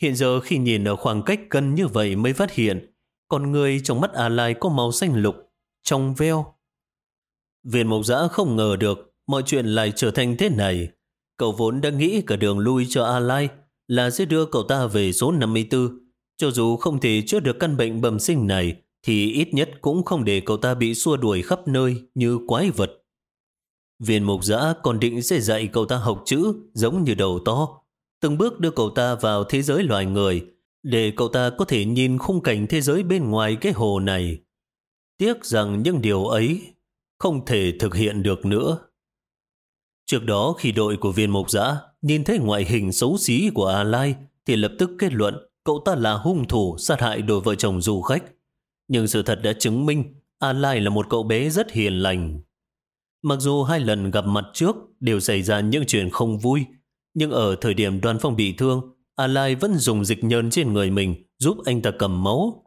Hiện giờ khi nhìn ở khoảng cách gần như vậy mới phát hiện con người trong mắt A Lai có màu xanh lục, trong veo. Viên mộc giã không ngờ được mọi chuyện lại trở thành thế này. Cậu vốn đã nghĩ cả đường lui cho A Lai là sẽ đưa cậu ta về số 54. Cho dù không thể chữa được căn bệnh bẩm sinh này, thì ít nhất cũng không để cậu ta bị xua đuổi khắp nơi như quái vật. Viên mục giã còn định sẽ dạy cậu ta học chữ giống như đầu to, từng bước đưa cậu ta vào thế giới loài người, để cậu ta có thể nhìn khung cảnh thế giới bên ngoài cái hồ này. Tiếc rằng những điều ấy không thể thực hiện được nữa. Trước đó khi đội của viên mục giã nhìn thấy ngoại hình xấu xí của A Lai thì lập tức kết luận cậu ta là hung thủ sát hại đôi vợ chồng du khách. Nhưng sự thật đã chứng minh A Lai là một cậu bé rất hiền lành. Mặc dù hai lần gặp mặt trước đều xảy ra những chuyện không vui, nhưng ở thời điểm đoàn phong bị thương, A Lai vẫn dùng dịch nhơn trên người mình giúp anh ta cầm máu.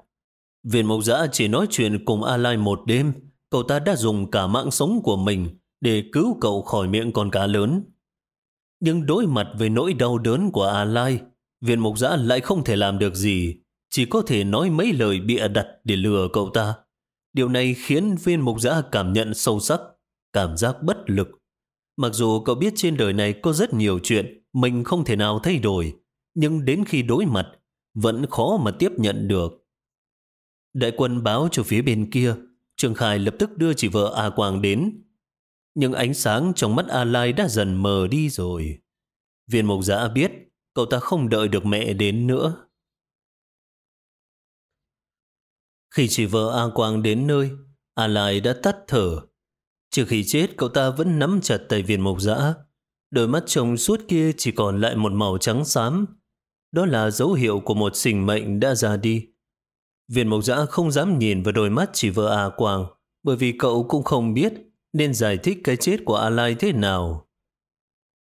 Viên mộc giã chỉ nói chuyện cùng A Lai một đêm, cậu ta đã dùng cả mạng sống của mình để cứu cậu khỏi miệng con cá lớn. Nhưng đối mặt với nỗi đau đớn của A Lai, viên mục giã lại không thể làm được gì, chỉ có thể nói mấy lời bịa đặt để lừa cậu ta. Điều này khiến viên mục giã cảm nhận sâu sắc, cảm giác bất lực. Mặc dù cậu biết trên đời này có rất nhiều chuyện mình không thể nào thay đổi, nhưng đến khi đối mặt, vẫn khó mà tiếp nhận được. Đại quân báo cho phía bên kia, Trường Khai lập tức đưa chị vợ A Quang đến, nhưng ánh sáng trong mắt A Lai đã dần mờ đi rồi. Viên mộc giã biết cậu ta không đợi được mẹ đến nữa. Khi chị vợ A Quang đến nơi, A Lai đã tắt thở. Trước khi chết, cậu ta vẫn nắm chặt tay viên mộc giã. Đôi mắt trông suốt kia chỉ còn lại một màu trắng xám. Đó là dấu hiệu của một sinh mệnh đã ra đi. Viên mộc giã không dám nhìn vào đôi mắt chị vợ A Quang, bởi vì cậu cũng không biết nên giải thích cái chết của A Lai thế nào.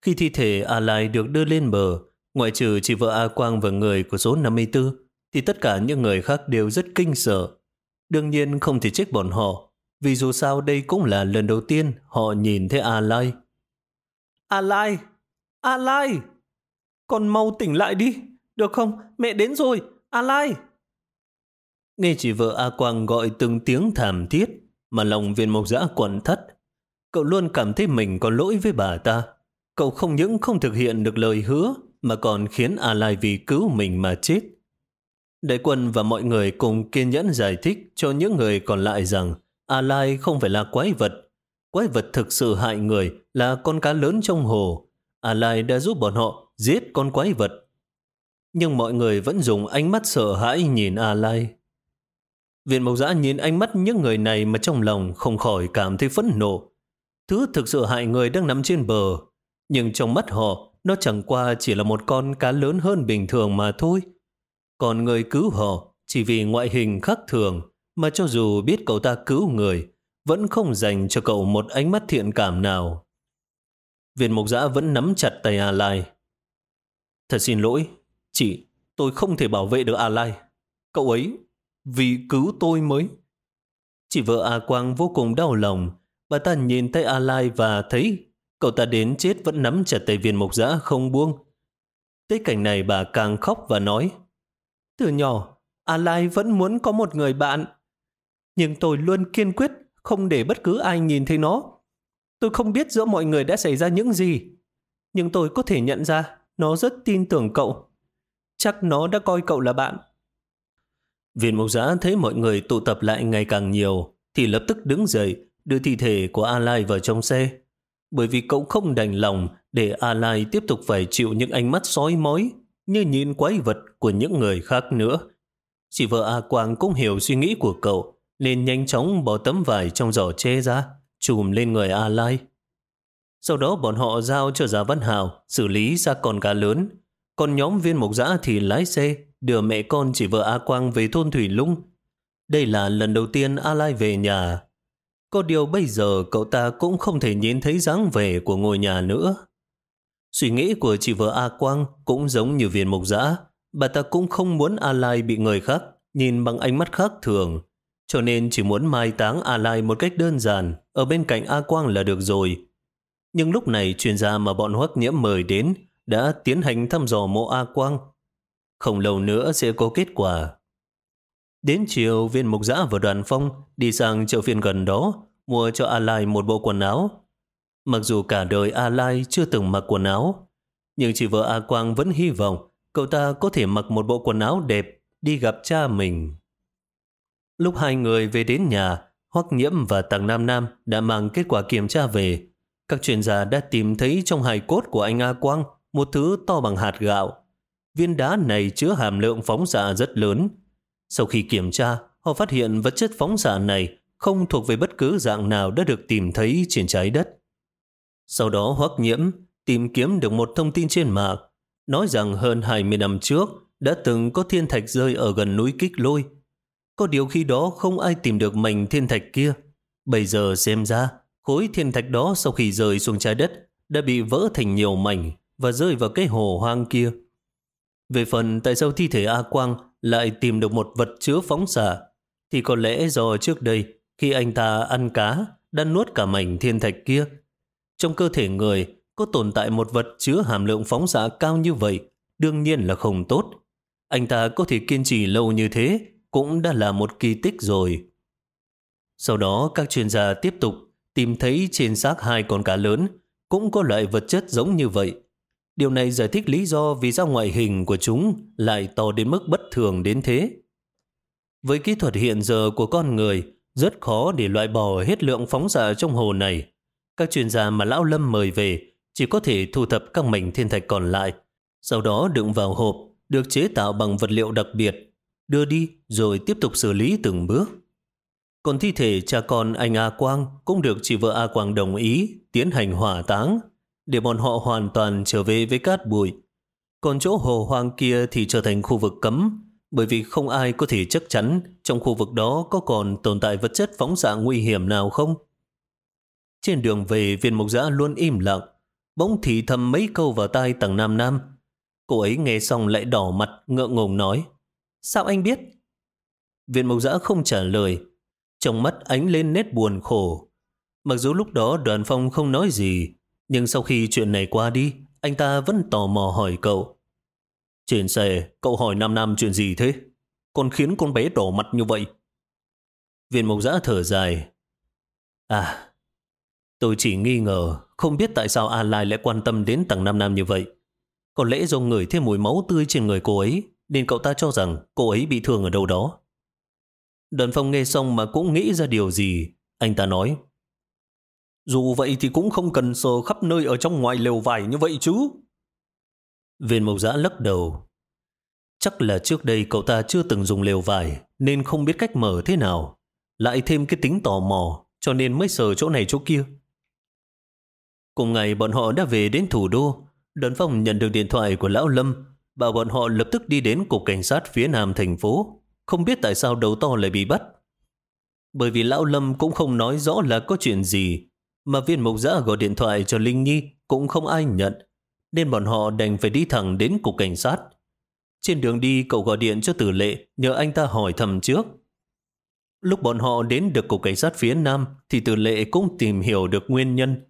Khi thi thể A Lai được đưa lên bờ, ngoại trừ chị vợ A Quang và người của số 54, thì tất cả những người khác đều rất kinh sợ. Đương nhiên không thể trách bọn họ, vì dù sao đây cũng là lần đầu tiên họ nhìn thấy A Lai. A Lai! A Lai! Con mau tỉnh lại đi, được không? Mẹ đến rồi, A Lai! Nghe chị vợ A Quang gọi từng tiếng thảm thiết, mà lòng viên mộc giã quẩn thắt. Cậu luôn cảm thấy mình có lỗi với bà ta. Cậu không những không thực hiện được lời hứa, mà còn khiến A Lai vì cứu mình mà chết. Đại quân và mọi người cùng kiên nhẫn giải thích cho những người còn lại rằng A Lai không phải là quái vật. Quái vật thực sự hại người là con cá lớn trong hồ. A Lai đã giúp bọn họ giết con quái vật. Nhưng mọi người vẫn dùng ánh mắt sợ hãi nhìn A Lai. Viện Mộc Giã nhìn ánh mắt những người này mà trong lòng không khỏi cảm thấy phẫn nộ. Thứ thực sự hại người đang nằm trên bờ, nhưng trong mắt họ, nó chẳng qua chỉ là một con cá lớn hơn bình thường mà thôi. Còn người cứu họ chỉ vì ngoại hình khác thường, mà cho dù biết cậu ta cứu người, vẫn không dành cho cậu một ánh mắt thiện cảm nào. Viện Mộc Giã vẫn nắm chặt tay A Lai. Thật xin lỗi, chị, tôi không thể bảo vệ được A Lai. Cậu ấy vì cứu tôi mới. Chị vợ A Quang vô cùng đau lòng. Bà ta nhìn thấy A Lai và thấy cậu ta đến chết vẫn nắm chặt tay viên mộc giã không buông. Tới cảnh này bà càng khóc và nói Từ nhỏ, A Lai vẫn muốn có một người bạn. Nhưng tôi luôn kiên quyết không để bất cứ ai nhìn thấy nó. Tôi không biết giữa mọi người đã xảy ra những gì. Nhưng tôi có thể nhận ra nó rất tin tưởng cậu. Chắc nó đã coi cậu là bạn. Viên Mộc giã thấy mọi người tụ tập lại ngày càng nhiều, thì lập tức đứng dậy, đưa thi thể của A Lai vào trong xe. Bởi vì cậu không đành lòng để A Lai tiếp tục phải chịu những ánh mắt sói mói như nhìn quái vật của những người khác nữa. Chị vợ A Quang cũng hiểu suy nghĩ của cậu, nên nhanh chóng bỏ tấm vải trong giỏ che ra, chùm lên người A Lai. Sau đó bọn họ giao cho Giá Văn Hào xử lý ra con cá lớn. Còn nhóm viên Mộc giã thì lái xe đưa mẹ con chỉ vợ A Quang về thôn Thủy Lung. Đây là lần đầu tiên A Lai về nhà. Có điều bây giờ cậu ta cũng không thể nhìn thấy dáng vẻ của ngôi nhà nữa. Suy nghĩ của chị vợ A Quang cũng giống như viên mục giã. Bà ta cũng không muốn A Lai bị người khác nhìn bằng ánh mắt khác thường. Cho nên chỉ muốn mai táng A Lai một cách đơn giản, ở bên cạnh A Quang là được rồi. Nhưng lúc này chuyên gia mà bọn hoắc nhiễm mời đến đã tiến hành thăm dò mộ A Quang. Không lâu nữa sẽ có kết quả. Đến chiều, viên mục giã và đoàn phong đi sang chợ phiên gần đó mua cho A Lai một bộ quần áo. Mặc dù cả đời A Lai chưa từng mặc quần áo, nhưng chị vợ A Quang vẫn hy vọng cậu ta có thể mặc một bộ quần áo đẹp đi gặp cha mình. Lúc hai người về đến nhà, Hoắc Nhiễm và Tàng Nam Nam đã mang kết quả kiểm tra về. Các chuyên gia đã tìm thấy trong hài cốt của anh A Quang một thứ to bằng hạt gạo. Viên đá này chứa hàm lượng phóng xạ rất lớn. Sau khi kiểm tra, họ phát hiện vật chất phóng xạ này không thuộc về bất cứ dạng nào đã được tìm thấy trên trái đất. Sau đó Hoắc Nhiễm tìm kiếm được một thông tin trên mạng nói rằng hơn 20 năm trước đã từng có thiên thạch rơi ở gần núi Kích Lôi. Có điều khi đó không ai tìm được mảnh thiên thạch kia. Bây giờ xem ra, khối thiên thạch đó sau khi rơi xuống trái đất đã bị vỡ thành nhiều mảnh và rơi vào cái hồ hoang kia. Về phần tại sao thi thể A Quang lại tìm được một vật chứa phóng xạ, thì có lẽ do trước đây khi anh ta ăn cá đã nuốt cả mảnh thiên thạch kia. Trong cơ thể người có tồn tại một vật chứa hàm lượng phóng xạ cao như vậy, đương nhiên là không tốt. Anh ta có thể kiên trì lâu như thế cũng đã là một kỳ tích rồi. Sau đó các chuyên gia tiếp tục tìm thấy trên xác hai con cá lớn cũng có loại vật chất giống như vậy. Điều này giải thích lý do vì sao ngoại hình của chúng lại to đến mức bất thường đến thế. Với kỹ thuật hiện giờ của con người, rất khó để loại bỏ hết lượng phóng xạ trong hồ này. Các chuyên gia mà Lão Lâm mời về chỉ có thể thu thập các mảnh thiên thạch còn lại, sau đó đựng vào hộp, được chế tạo bằng vật liệu đặc biệt, đưa đi rồi tiếp tục xử lý từng bước. Còn thi thể cha con anh A Quang cũng được chị vợ A Quang đồng ý tiến hành hỏa táng để bọn họ hoàn toàn trở về với cát bụi. Còn chỗ hồ hoang kia thì trở thành khu vực cấm bởi vì không ai có thể chắc chắn trong khu vực đó có còn tồn tại vật chất phóng xạ nguy hiểm nào không. Trên đường về, viên mục giã luôn im lặng, bỗng thì thầm mấy câu vào tai tầng Nam Nam. Cô ấy nghe xong lại đỏ mặt, ngượng ngùng nói. Sao anh biết? Viên mộc giã không trả lời. Trong mắt ánh lên nét buồn khổ. Mặc dù lúc đó đoàn phong không nói gì, nhưng sau khi chuyện này qua đi, anh ta vẫn tò mò hỏi cậu. Trên xe, cậu hỏi Nam Nam chuyện gì thế? Còn khiến con bé đỏ mặt như vậy? Viên mộc giã thở dài. À, tôi chỉ nghi ngờ, không biết tại sao A Lai lại quan tâm đến tầng Nam Nam như vậy. Có lẽ do người thêm mùi máu tươi trên người cô ấy, nên cậu ta cho rằng cô ấy bị thương ở đâu đó. Đoàn phong nghe xong mà cũng nghĩ ra điều gì. Anh ta nói, dù vậy thì cũng không cần sờ khắp nơi ở trong ngoài lều vải như vậy chứ. Viên mộc giã lắc đầu. Chắc là trước đây cậu ta chưa từng dùng lều vải nên không biết cách mở thế nào. Lại thêm cái tính tò mò cho nên mới sờ chỗ này chỗ kia. Cùng ngày bọn họ đã về đến thủ đô. Đoàn phong nhận được điện thoại của Lão Lâm bảo bọn họ lập tức đi đến cục cảnh sát phía nam thành phố. Không biết tại sao đầu to lại bị bắt. Bởi vì Lão Lâm cũng không nói rõ là có chuyện gì, mà viên mục giã gọi điện thoại cho Linh Nhi cũng không ai nhận, nên bọn họ đành phải đi thẳng đến cục cảnh sát. Trên đường đi cậu gọi điện cho tử lệ nhờ anh ta hỏi thầm trước. Lúc bọn họ đến được cục cảnh sát phía Nam thì tử lệ cũng tìm hiểu được nguyên nhân.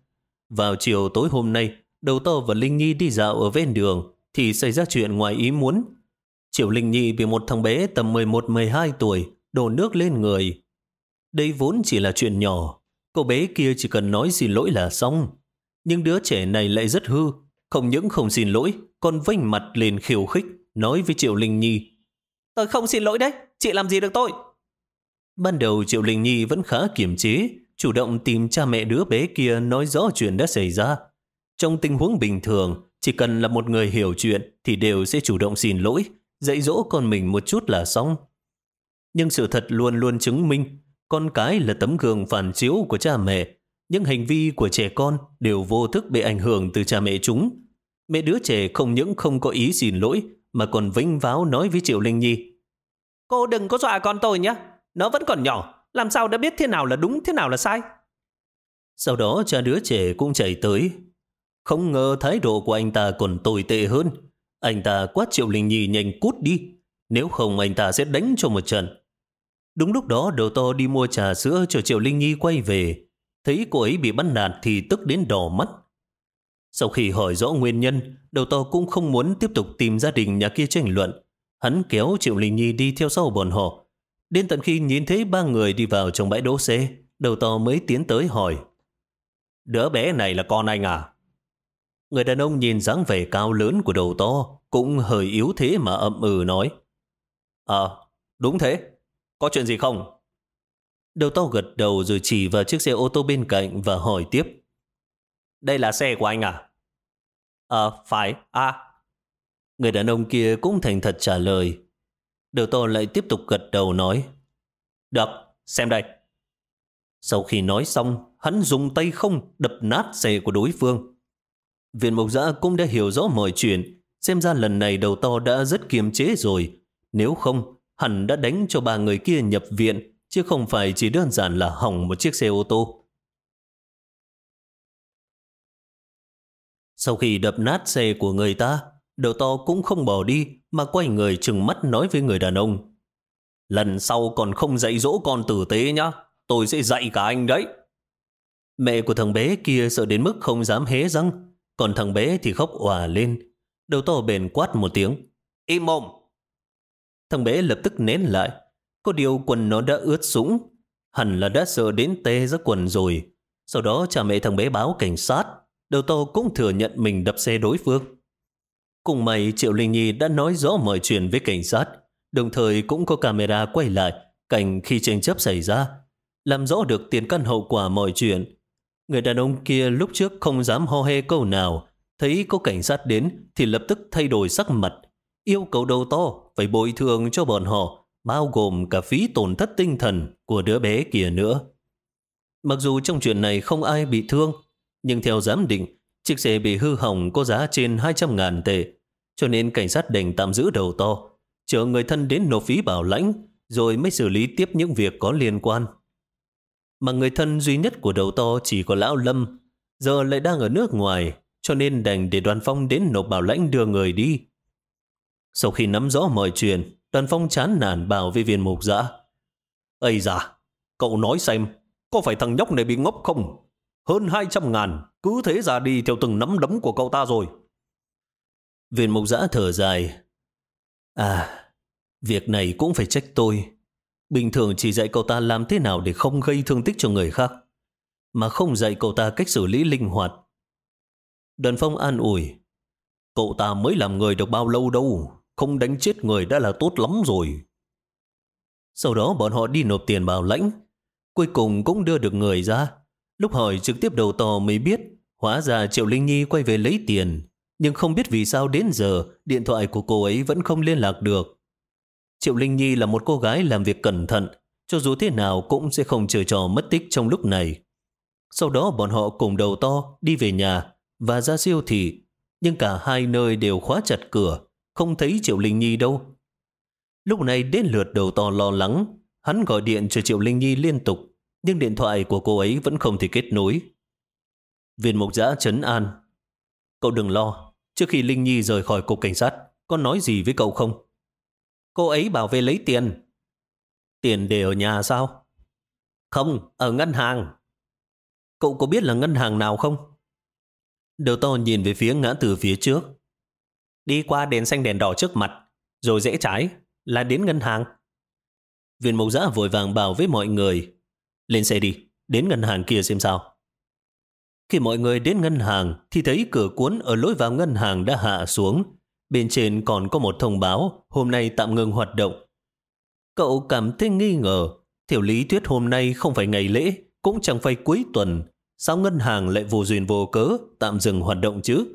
Vào chiều tối hôm nay, Đầu To và Linh Nhi đi dạo ở ven đường thì xảy ra chuyện ngoài ý muốn. Triệu Linh Nhi bị một thằng bé tầm 11-12 tuổi đổ nước lên người. Đây vốn chỉ là chuyện nhỏ, cô bé kia chỉ cần nói xin lỗi là xong. Nhưng đứa trẻ này lại rất hư, không những không xin lỗi, còn vênh mặt lên khiêu khích, nói với Triệu Linh Nhi. Tôi không xin lỗi đấy, chị làm gì được tôi? Ban đầu Triệu Linh Nhi vẫn khá kiềm chế, chủ động tìm cha mẹ đứa bé kia nói rõ chuyện đã xảy ra. Trong tình huống bình thường, chỉ cần là một người hiểu chuyện thì đều sẽ chủ động xin lỗi, dạy dỗ con mình một chút là xong. Nhưng sự thật luôn luôn chứng minh con cái là tấm gương phản chiếu của cha mẹ. Những hành vi của trẻ con đều vô thức bị ảnh hưởng từ cha mẹ chúng. Mẹ đứa trẻ không những không có ý xin lỗi mà còn vinh váo nói với Triệu Linh Nhi. Cô đừng có dọa con tôi nhé. Nó vẫn còn nhỏ. Làm sao đã biết thế nào là đúng, thế nào là sai? Sau đó cha đứa trẻ cũng chạy tới. Không ngờ thái độ của anh ta còn tồi tệ hơn. Anh ta quát Triệu Linh Nhi nhanh cút đi. Nếu không anh ta sẽ đánh cho một trận. Đúng lúc đó đầu to đi mua trà sữa cho Triệu Linh Nhi quay về. Thấy cô ấy bị bắt nạt thì tức đến đỏ mắt. Sau khi hỏi rõ nguyên nhân, đầu to cũng không muốn tiếp tục tìm gia đình nhà kia tranh luận. Hắn kéo Triệu Linh Nhi đi theo sau bọn họ. Đến tận khi nhìn thấy ba người đi vào trong bãi đỗ xe, đầu to mới tiến tới hỏi. Đứa bé này là con anh à? Người đàn ông nhìn dáng vẻ cao lớn của đầu to, cũng hơi yếu thế mà ậm ừ nói. Ờ, đúng thế. Có chuyện gì không? Đầu to gật đầu rồi chỉ vào chiếc xe ô tô bên cạnh và hỏi tiếp. Đây là xe của anh à? Ờ, phải, à. Người đàn ông kia cũng thành thật trả lời. Đầu to lại tiếp tục gật đầu nói. Được, xem đây. Sau khi nói xong, hắn dùng tay không đập nát xe của đối phương. Viện Mộc Giã cũng đã hiểu rõ mọi chuyện, xem ra lần này đầu to đã rất kiềm chế rồi. Nếu không, hẳn đã đánh cho ba người kia nhập viện, chứ không phải chỉ đơn giản là hỏng một chiếc xe ô tô. Sau khi đập nát xe của người ta, đầu to cũng không bỏ đi mà quay người trừng mắt nói với người đàn ông. Lần sau còn không dạy dỗ con tử tế nhá, tôi sẽ dạy cả anh đấy. Mẹ của thằng bé kia sợ đến mức không dám hé răng, còn thằng bé thì khóc òa lên. Đầu to bền quát một tiếng. Im mồm! Thằng bé lập tức nén lại. Có điều quần nó đã ướt sũng. Hẳn là đã sợ đến tê ra quần rồi. Sau đó cha mẹ thằng bé báo cảnh sát. Đầu tô cũng thừa nhận mình đập xe đối phương. Cùng mày, Triệu Linh Nhi đã nói rõ mọi chuyện với cảnh sát. Đồng thời cũng có camera quay lại, cảnh khi tranh chấp xảy ra. Làm rõ được tiền căn hậu quả mọi chuyện. Người đàn ông kia lúc trước không dám ho he câu nào. Thấy có cảnh sát đến thì lập tức thay đổi sắc mặt. Yêu cầu đầu to phải bồi thường cho bọn họ, bao gồm cả phí tổn thất tinh thần của đứa bé kia nữa. Mặc dù trong chuyện này không ai bị thương, nhưng theo giám định, chiếc xe bị hư hỏng có giá trên 200 ngàn tệ, cho nên cảnh sát đành tạm giữ đầu to, chờ người thân đến nộp phí bảo lãnh, rồi mới xử lý tiếp những việc có liên quan. Mà người thân duy nhất của đầu to chỉ có Lão Lâm, giờ lại đang ở nước ngoài, cho nên đành để đoàn phong đến nộp bảo lãnh đưa người đi. Sau khi nắm rõ mọi chuyện, đoàn phong chán nản bảo với viên mục giã. Ây da, cậu nói xem, có phải thằng nhóc này bị ngốc không? Hơn 200 ngàn, cứ thế ra đi theo từng nắm đấm của cậu ta rồi. Viên mục giã thở dài. À, việc này cũng phải trách tôi. Bình thường chỉ dạy cậu ta làm thế nào để không gây thương tích cho người khác, mà không dạy cậu ta cách xử lý linh hoạt. Đoàn phong an ủi. Cậu ta mới làm người được bao lâu đâu, không đánh chết người đã là tốt lắm rồi. Sau đó bọn họ đi nộp tiền bảo lãnh, cuối cùng cũng đưa được người ra. Lúc hỏi trực tiếp đầu tò mới biết, hóa ra Triệu Linh Nhi quay về lấy tiền, nhưng không biết vì sao đến giờ điện thoại của cô ấy vẫn không liên lạc được. Triệu Linh Nhi là một cô gái làm việc cẩn thận, cho dù thế nào cũng sẽ không chờ trò mất tích trong lúc này. Sau đó bọn họ cùng đầu to đi về nhà và ra siêu thị, nhưng cả hai nơi đều khóa chặt cửa, không thấy Triệu Linh Nhi đâu. Lúc này đến lượt đầu to lo lắng, hắn gọi điện cho Triệu Linh Nhi liên tục, nhưng điện thoại của cô ấy vẫn không thể kết nối. Viên mục giã trấn an. Cậu đừng lo, trước khi Linh Nhi rời khỏi cục cảnh sát, có nói gì với cậu không? Cô ấy bảo về lấy tiền. Tiền để ở nhà sao? Không, ở ngân hàng. Cậu có biết là ngân hàng nào không? Đầu to nhìn về phía ngã từ phía trước. Đi qua đèn xanh đèn đỏ trước mặt, rồi rẽ trái là đến ngân hàng. Viên mộc giã vội vàng bảo với mọi người, lên xe đi, đến ngân hàng kia xem sao. Khi mọi người đến ngân hàng thì thấy cửa cuốn ở lối vào ngân hàng đã hạ xuống. Bên trên còn có một thông báo hôm nay tạm ngừng hoạt động. Cậu cảm thấy nghi ngờ, thiểu lý thuyết hôm nay không phải ngày lễ, cũng chẳng phải cuối tuần. Sao ngân hàng lại vô duyên vô cớ tạm dừng hoạt động chứ?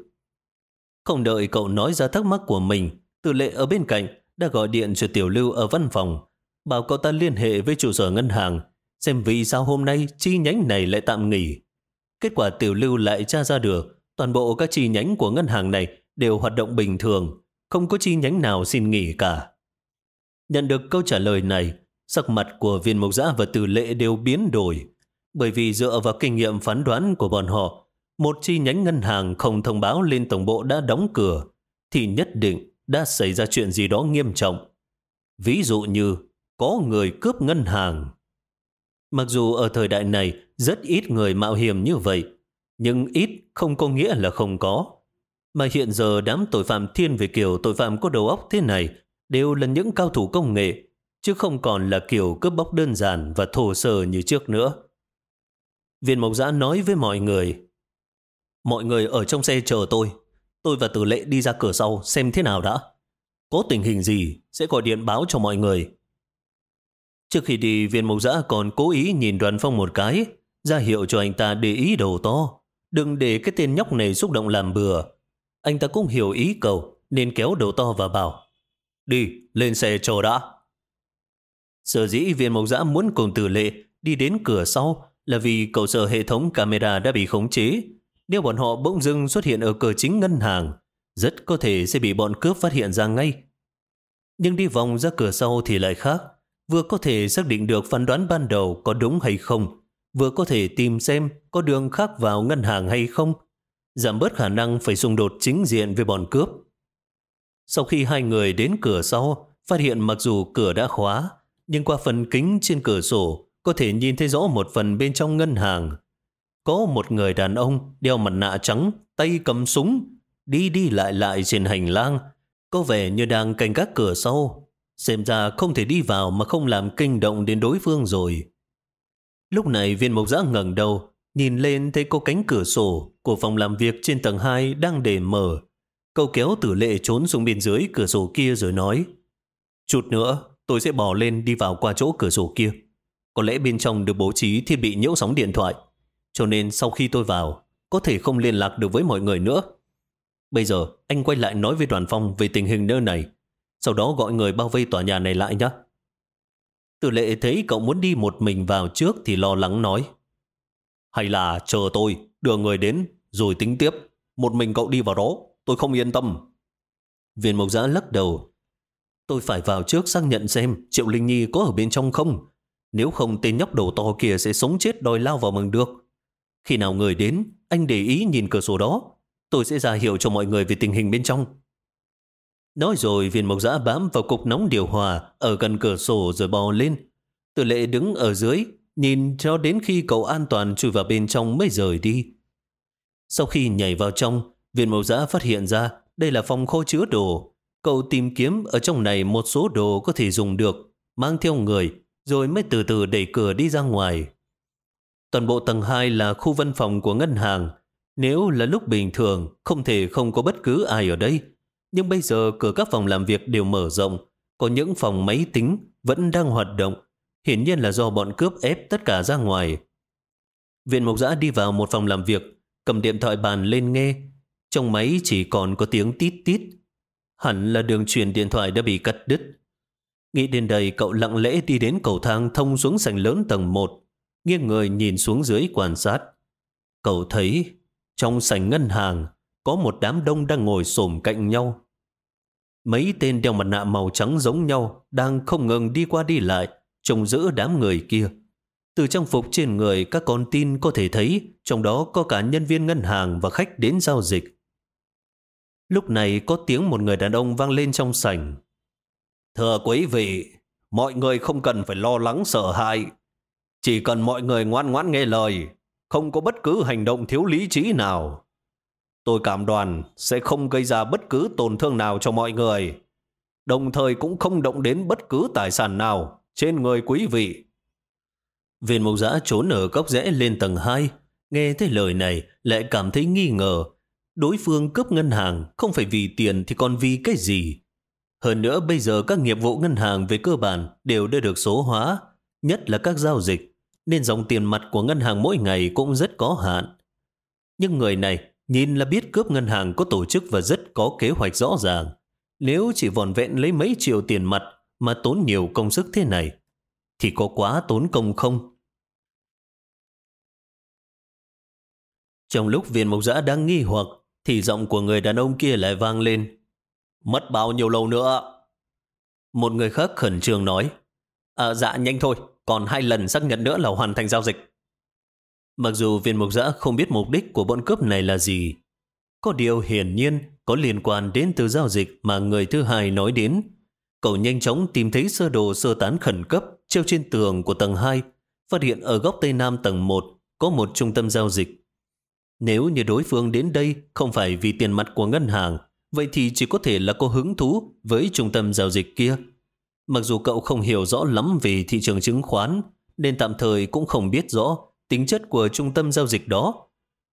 Không đợi cậu nói ra thắc mắc của mình, từ lệ ở bên cạnh đã gọi điện cho Tiểu Lưu ở văn phòng, bảo cậu ta liên hệ với trụ sở ngân hàng, xem vì sao hôm nay chi nhánh này lại tạm nghỉ. Kết quả Tiểu Lưu lại tra ra được, toàn bộ các chi nhánh của ngân hàng này đều hoạt động bình thường, không có chi nhánh nào xin nghỉ cả. Nhận được câu trả lời này, sắc mặt của viên mộc giã và từ lệ đều biến đổi, bởi vì dựa vào kinh nghiệm phán đoán của bọn họ, một chi nhánh ngân hàng không thông báo lên tổng bộ đã đóng cửa, thì nhất định đã xảy ra chuyện gì đó nghiêm trọng. Ví dụ như có người cướp ngân hàng. Mặc dù ở thời đại này rất ít người mạo hiểm như vậy, nhưng ít không có nghĩa là không có. Mà hiện giờ đám tội phạm thiên về kiểu tội phạm có đầu óc thế này đều là những cao thủ công nghệ, chứ không còn là kiểu cướp bóc đơn giản và thô sơ như trước nữa. Viên Mộc Giã nói với mọi người, Mọi người ở trong xe chờ tôi. Tôi và Tử Lệ đi ra cửa sau xem thế nào đã. Có tình hình gì sẽ gọi điện báo cho mọi người. Trước khi đi, viên mộc giã còn cố ý nhìn đoàn phong một cái, ra hiệu cho anh ta để ý đầu to. Đừng để cái tên nhóc này xúc động làm bừa. Anh ta cũng hiểu ý cầu, nên kéo đầu to và bảo Đi, lên xe chờ đã. Sở dĩ viên mộc giã muốn cùng tử lệ đi đến cửa sau là vì cậu sợ hệ thống camera đã bị khống chế. Nếu bọn họ bỗng dưng xuất hiện ở cửa chính ngân hàng, rất có thể sẽ bị bọn cướp phát hiện ra ngay. Nhưng đi vòng ra cửa sau thì lại khác, vừa có thể xác định được phán đoán ban đầu có đúng hay không, vừa có thể tìm xem có đường khác vào ngân hàng hay không, giảm bớt khả năng phải xung đột chính diện với bọn cướp. Sau khi hai người đến cửa sau, phát hiện mặc dù cửa đã khóa, nhưng qua phần kính trên cửa sổ có thể nhìn thấy rõ một phần bên trong ngân hàng. Có một người đàn ông đeo mặt nạ trắng, tay cầm súng, đi đi lại lại trên hành lang, có vẻ như đang canh các cửa sau. Xem ra không thể đi vào mà không làm kinh động đến đối phương rồi. Lúc này viên mộc giã ngẩng đầu, nhìn lên thấy có cánh cửa sổ của phòng làm việc trên tầng 2 đang để mở. Cậu kéo tử lệ trốn xuống bên dưới cửa sổ kia rồi nói Chút nữa, tôi sẽ bỏ lên đi vào qua chỗ cửa sổ kia. Có lẽ bên trong được bố trí thiết bị nhiễu sóng điện thoại. Cho nên sau khi tôi vào, có thể không liên lạc được với mọi người nữa. Bây giờ, anh quay lại nói với đoàn phong về tình hình nơi này. Sau đó gọi người bao vây tòa nhà này lại nhé. Tử lệ thấy cậu muốn đi một mình vào trước thì lo lắng nói. Hay là chờ tôi, đưa người đến, rồi tính tiếp. Một mình cậu đi vào đó, tôi không yên tâm. Viên mộc giã lắc đầu. Tôi phải vào trước xác nhận xem Triệu Linh Nhi có ở bên trong không. Nếu không tên nhóc đầu to kia sẽ sống chết đòi lao vào mừng được. Khi nào người đến, anh để ý nhìn cửa sổ đó. Tôi sẽ ra hiệu cho mọi người về tình hình bên trong. Nói rồi viên mộc giã bám vào cục nóng điều hòa ở gần cửa sổ rồi bò lên. Từ lệ đứng ở dưới, nhìn cho đến khi cậu an toàn chui vào bên trong mới rời đi. Sau khi nhảy vào trong, viên mộc giã phát hiện ra đây là phòng kho chứa đồ. Cậu tìm kiếm ở trong này một số đồ có thể dùng được, mang theo người, rồi mới từ từ đẩy cửa đi ra ngoài. Toàn bộ tầng 2 là khu văn phòng của ngân hàng. Nếu là lúc bình thường, không thể không có bất cứ ai ở đây. Nhưng bây giờ cửa các phòng làm việc đều mở rộng. Có những phòng máy tính vẫn đang hoạt động. Hiển nhiên là do bọn cướp ép tất cả ra ngoài. Viện Mộc Giã đi vào một phòng làm việc, cầm điện thoại bàn lên nghe. Trong máy chỉ còn có tiếng tít tít. Hẳn là đường truyền điện thoại đã bị cắt đứt. Nghĩ đến đây cậu lặng lẽ đi đến cầu thang thông xuống sảnh lớn tầng 1 nghiêng người nhìn xuống dưới quan sát. Cậu thấy trong sảnh ngân hàng có một đám đông đang ngồi xổm cạnh nhau. Mấy tên đeo mặt nạ màu trắng giống nhau đang không ngừng đi qua đi lại, trông giữ đám người kia. Từ trang phục trên người các con tin có thể thấy trong đó có cả nhân viên ngân hàng và khách đến giao dịch. Lúc này có tiếng một người đàn ông vang lên trong sảnh. Thưa quý vị, mọi người không cần phải lo lắng sợ hãi. Chỉ cần mọi người ngoan ngoãn nghe lời, không có bất cứ hành động thiếu lý trí nào. Tôi cảm đoàn sẽ không gây ra bất cứ tổn thương nào cho mọi người, đồng thời cũng không động đến bất cứ tài sản nào trên người quý vị. Viên mục giã trốn ở góc rẽ lên tầng 2, Nghe thấy lời này lại cảm thấy nghi ngờ. Đối phương cướp ngân hàng không phải vì tiền thì còn vì cái gì? Hơn nữa bây giờ các nghiệp vụ ngân hàng về cơ bản đều đã được số hóa, nhất là các giao dịch, nên dòng tiền mặt của ngân hàng mỗi ngày cũng rất có hạn. Nhưng người này nhìn là biết cướp ngân hàng có tổ chức và rất có kế hoạch rõ ràng. Nếu chỉ vòn vẹn lấy mấy triệu tiền mặt mà tốn nhiều công sức thế này, thì có quá tốn công không? Trong lúc viên mộc giã đang nghi hoặc, thì giọng của người đàn ông kia lại vang lên. Mất bao nhiêu lâu nữa? Một người khác khẩn trương nói. À, dạ nhanh thôi, còn hai lần xác nhận nữa là hoàn thành giao dịch. Mặc dù viên mục giã không biết mục đích của bọn cướp này là gì, có điều hiển nhiên có liên quan đến từ giao dịch mà người thứ hai nói đến. Cậu nhanh chóng tìm thấy sơ đồ sơ tán khẩn cấp treo trên tường của tầng 2, phát hiện ở góc tây nam tầng 1 có một trung tâm giao dịch. Nếu như đối phương đến đây không phải vì tiền mặt của ngân hàng, vậy thì chỉ có thể là có hứng thú với trung tâm giao dịch kia. Mặc dù cậu không hiểu rõ lắm về thị trường chứng khoán, nên tạm thời cũng không biết rõ tính chất của trung tâm giao dịch đó.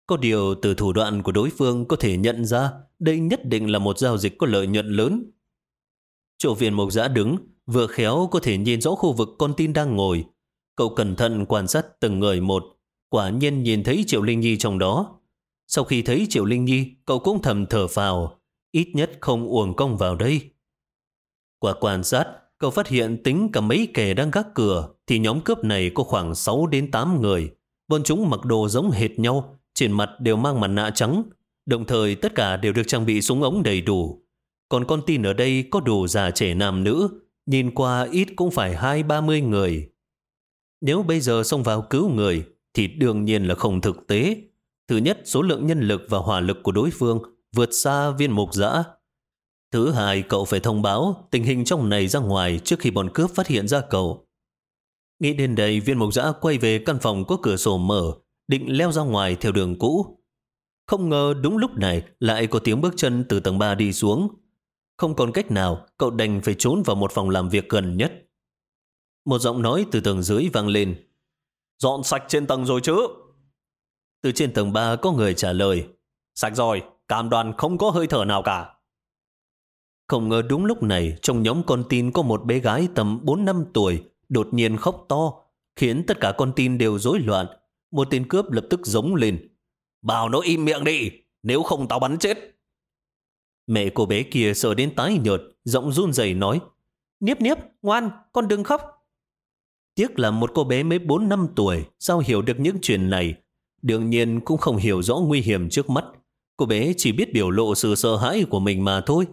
Có điều từ thủ đoạn của đối phương có thể nhận ra đây nhất định là một giao dịch có lợi nhuận lớn. Chỗ viên mộc giã đứng, vừa khéo có thể nhìn rõ khu vực con tin đang ngồi. Cậu cẩn thận quan sát từng người một, quả nhiên nhìn thấy Triệu Linh Nhi trong đó. Sau khi thấy Triệu Linh Nhi, cậu cũng thầm thở phào, ít nhất không uổng công vào đây. Qua quan sát, cậu phát hiện tính cả mấy kẻ đang gác cửa thì nhóm cướp này có khoảng 6 đến 8 người. Bọn chúng mặc đồ giống hệt nhau, trên mặt đều mang mặt nạ trắng, đồng thời tất cả đều được trang bị súng ống đầy đủ. Còn con tin ở đây có đủ già trẻ nam nữ, nhìn qua ít cũng phải hai ba mươi người. Nếu bây giờ xông vào cứu người, thì đương nhiên là không thực tế. Thứ nhất, số lượng nhân lực và hỏa lực của đối phương vượt xa viên mục giã. Thứ hai, cậu phải thông báo tình hình trong này ra ngoài trước khi bọn cướp phát hiện ra cậu. Nghĩ đến đây, viên mục giã quay về căn phòng có cửa sổ mở, định leo ra ngoài theo đường cũ. Không ngờ đúng lúc này lại có tiếng bước chân từ tầng 3 đi xuống. Không còn cách nào, cậu đành phải trốn vào một phòng làm việc gần nhất. Một giọng nói từ tầng dưới vang lên. Dọn sạch trên tầng rồi chứ? Từ trên tầng 3 có người trả lời. Sạch rồi, cam đoan không có hơi thở nào cả. Không ngờ đúng lúc này, trong nhóm con tin có một bé gái tầm 4 năm tuổi, đột nhiên khóc to, khiến tất cả con tin đều rối loạn. Một tên cướp lập tức giống lên. Bảo nó im miệng đi, nếu không tao bắn chết. Mẹ cô bé kia sợ đến tái nhợt, giọng run rẩy nói. Niếp niếp, ngoan, con đừng khóc. Tiếc là một cô bé mới 4 năm tuổi, sao hiểu được những chuyện này. Đương nhiên cũng không hiểu rõ nguy hiểm trước mắt. Cô bé chỉ biết biểu lộ sự sợ hãi của mình mà thôi.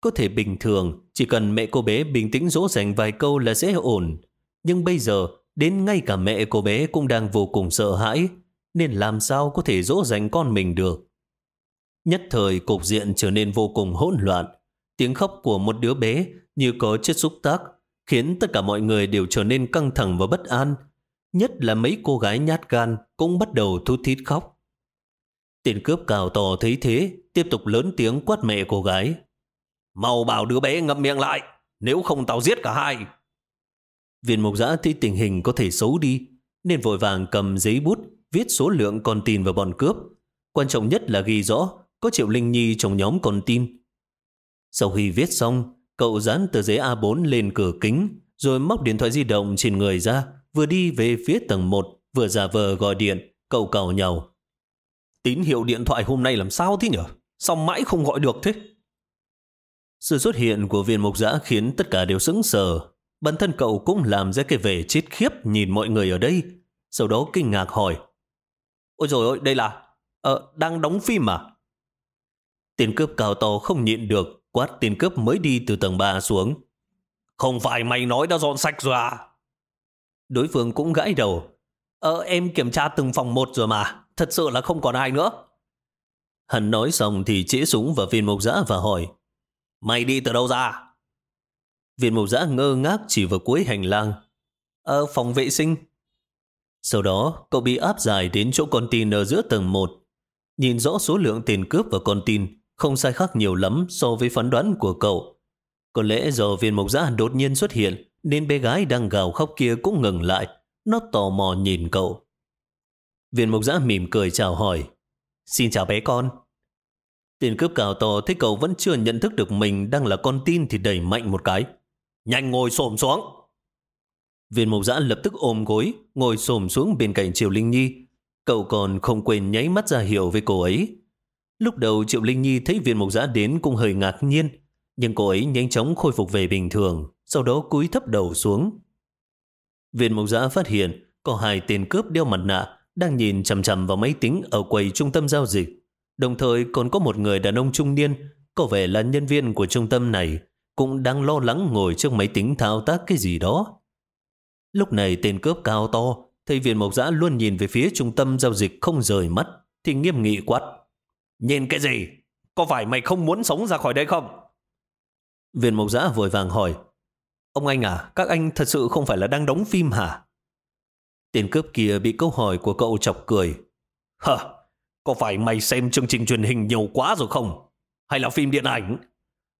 Có thể bình thường, chỉ cần mẹ cô bé bình tĩnh dỗ dành vài câu là sẽ ổn. Nhưng bây giờ, đến ngay cả mẹ cô bé cũng đang vô cùng sợ hãi, nên làm sao có thể dỗ dành con mình được. Nhất thời cục diện trở nên vô cùng hỗn loạn. Tiếng khóc của một đứa bé như có chất xúc tác, khiến tất cả mọi người đều trở nên căng thẳng và bất an. Nhất là mấy cô gái nhát gan cũng bắt đầu thút thít khóc. Tiền cướp cào to thấy thế, tiếp tục lớn tiếng quát mẹ cô gái. Mau bảo đứa bé ngậm miệng lại, nếu không tao giết cả hai. Viên mục giã thấy tình hình có thể xấu đi, nên vội vàng cầm giấy bút, viết số lượng con tin và bọn cướp. Quan trọng nhất là ghi rõ có Triệu Linh Nhi trong nhóm con tin. Sau khi viết xong, cậu dán tờ giấy A4 lên cửa kính, rồi móc điện thoại di động trên người ra, vừa đi về phía tầng 1, vừa giả vờ gọi điện, cậu cầu nhau. Tín hiệu điện thoại hôm nay làm sao thế nhở? Sao mãi không gọi được thế? Sự xuất hiện của viên mục giã khiến tất cả đều sững sờ. Bản thân cậu cũng làm ra cái vẻ chết khiếp nhìn mọi người ở đây. Sau đó kinh ngạc hỏi. Ôi rồi ôi, đây là... Ờ, đang đóng phim à? Tiền cướp cao to không nhịn được, quát tiền cướp mới đi từ tầng 3 xuống. Không phải mày nói đã dọn sạch rồi à? Đối phương cũng gãi đầu. Ờ, em kiểm tra từng phòng một rồi mà, thật sự là không còn ai nữa. Hắn nói xong thì chỉ súng vào viên mộc giã và hỏi. Mày đi từ đâu ra? Viên mục giã ngơ ngác chỉ vào cuối hành lang. Ở phòng vệ sinh. Sau đó, cậu bị áp giải đến chỗ con tin ở giữa tầng 1. Nhìn rõ số lượng tiền cướp và con tin không sai khác nhiều lắm so với phán đoán của cậu. Có lẽ do viên mộc giã đột nhiên xuất hiện nên bé gái đang gào khóc kia cũng ngừng lại. Nó tò mò nhìn cậu. Viên mục giã mỉm cười chào hỏi. Xin chào bé con. Tiền cướp cào to thấy cậu vẫn chưa nhận thức được mình đang là con tin thì đẩy mạnh một cái. Nhanh ngồi xổm xuống. Viên Mộc giã lập tức ôm gối, ngồi xổm xuống bên cạnh Triệu Linh Nhi. Cậu còn không quên nháy mắt ra hiểu với cô ấy. Lúc đầu Triệu Linh Nhi thấy viên Mộc giã đến cũng hơi ngạc nhiên, nhưng cô ấy nhanh chóng khôi phục về bình thường, sau đó cúi thấp đầu xuống. Viên Mộc giã phát hiện có hai tên cướp đeo mặt nạ đang nhìn chằm chằm vào máy tính ở quầy trung tâm giao dịch. Đồng thời còn có một người đàn ông trung niên, có vẻ là nhân viên của trung tâm này, cũng đang lo lắng ngồi trước máy tính thao tác cái gì đó. Lúc này tên cướp cao to, thấy viên mộc giã luôn nhìn về phía trung tâm giao dịch không rời mắt, thì nghiêm nghị quát. Nhìn cái gì? Có phải mày không muốn sống ra khỏi đây không? Viên mộc giã vội vàng hỏi. Ông anh à, các anh thật sự không phải là đang đóng phim hả? Tên cướp kia bị câu hỏi của cậu chọc cười. Hờ, có phải mày xem chương trình truyền hình nhiều quá rồi không? Hay là phim điện ảnh?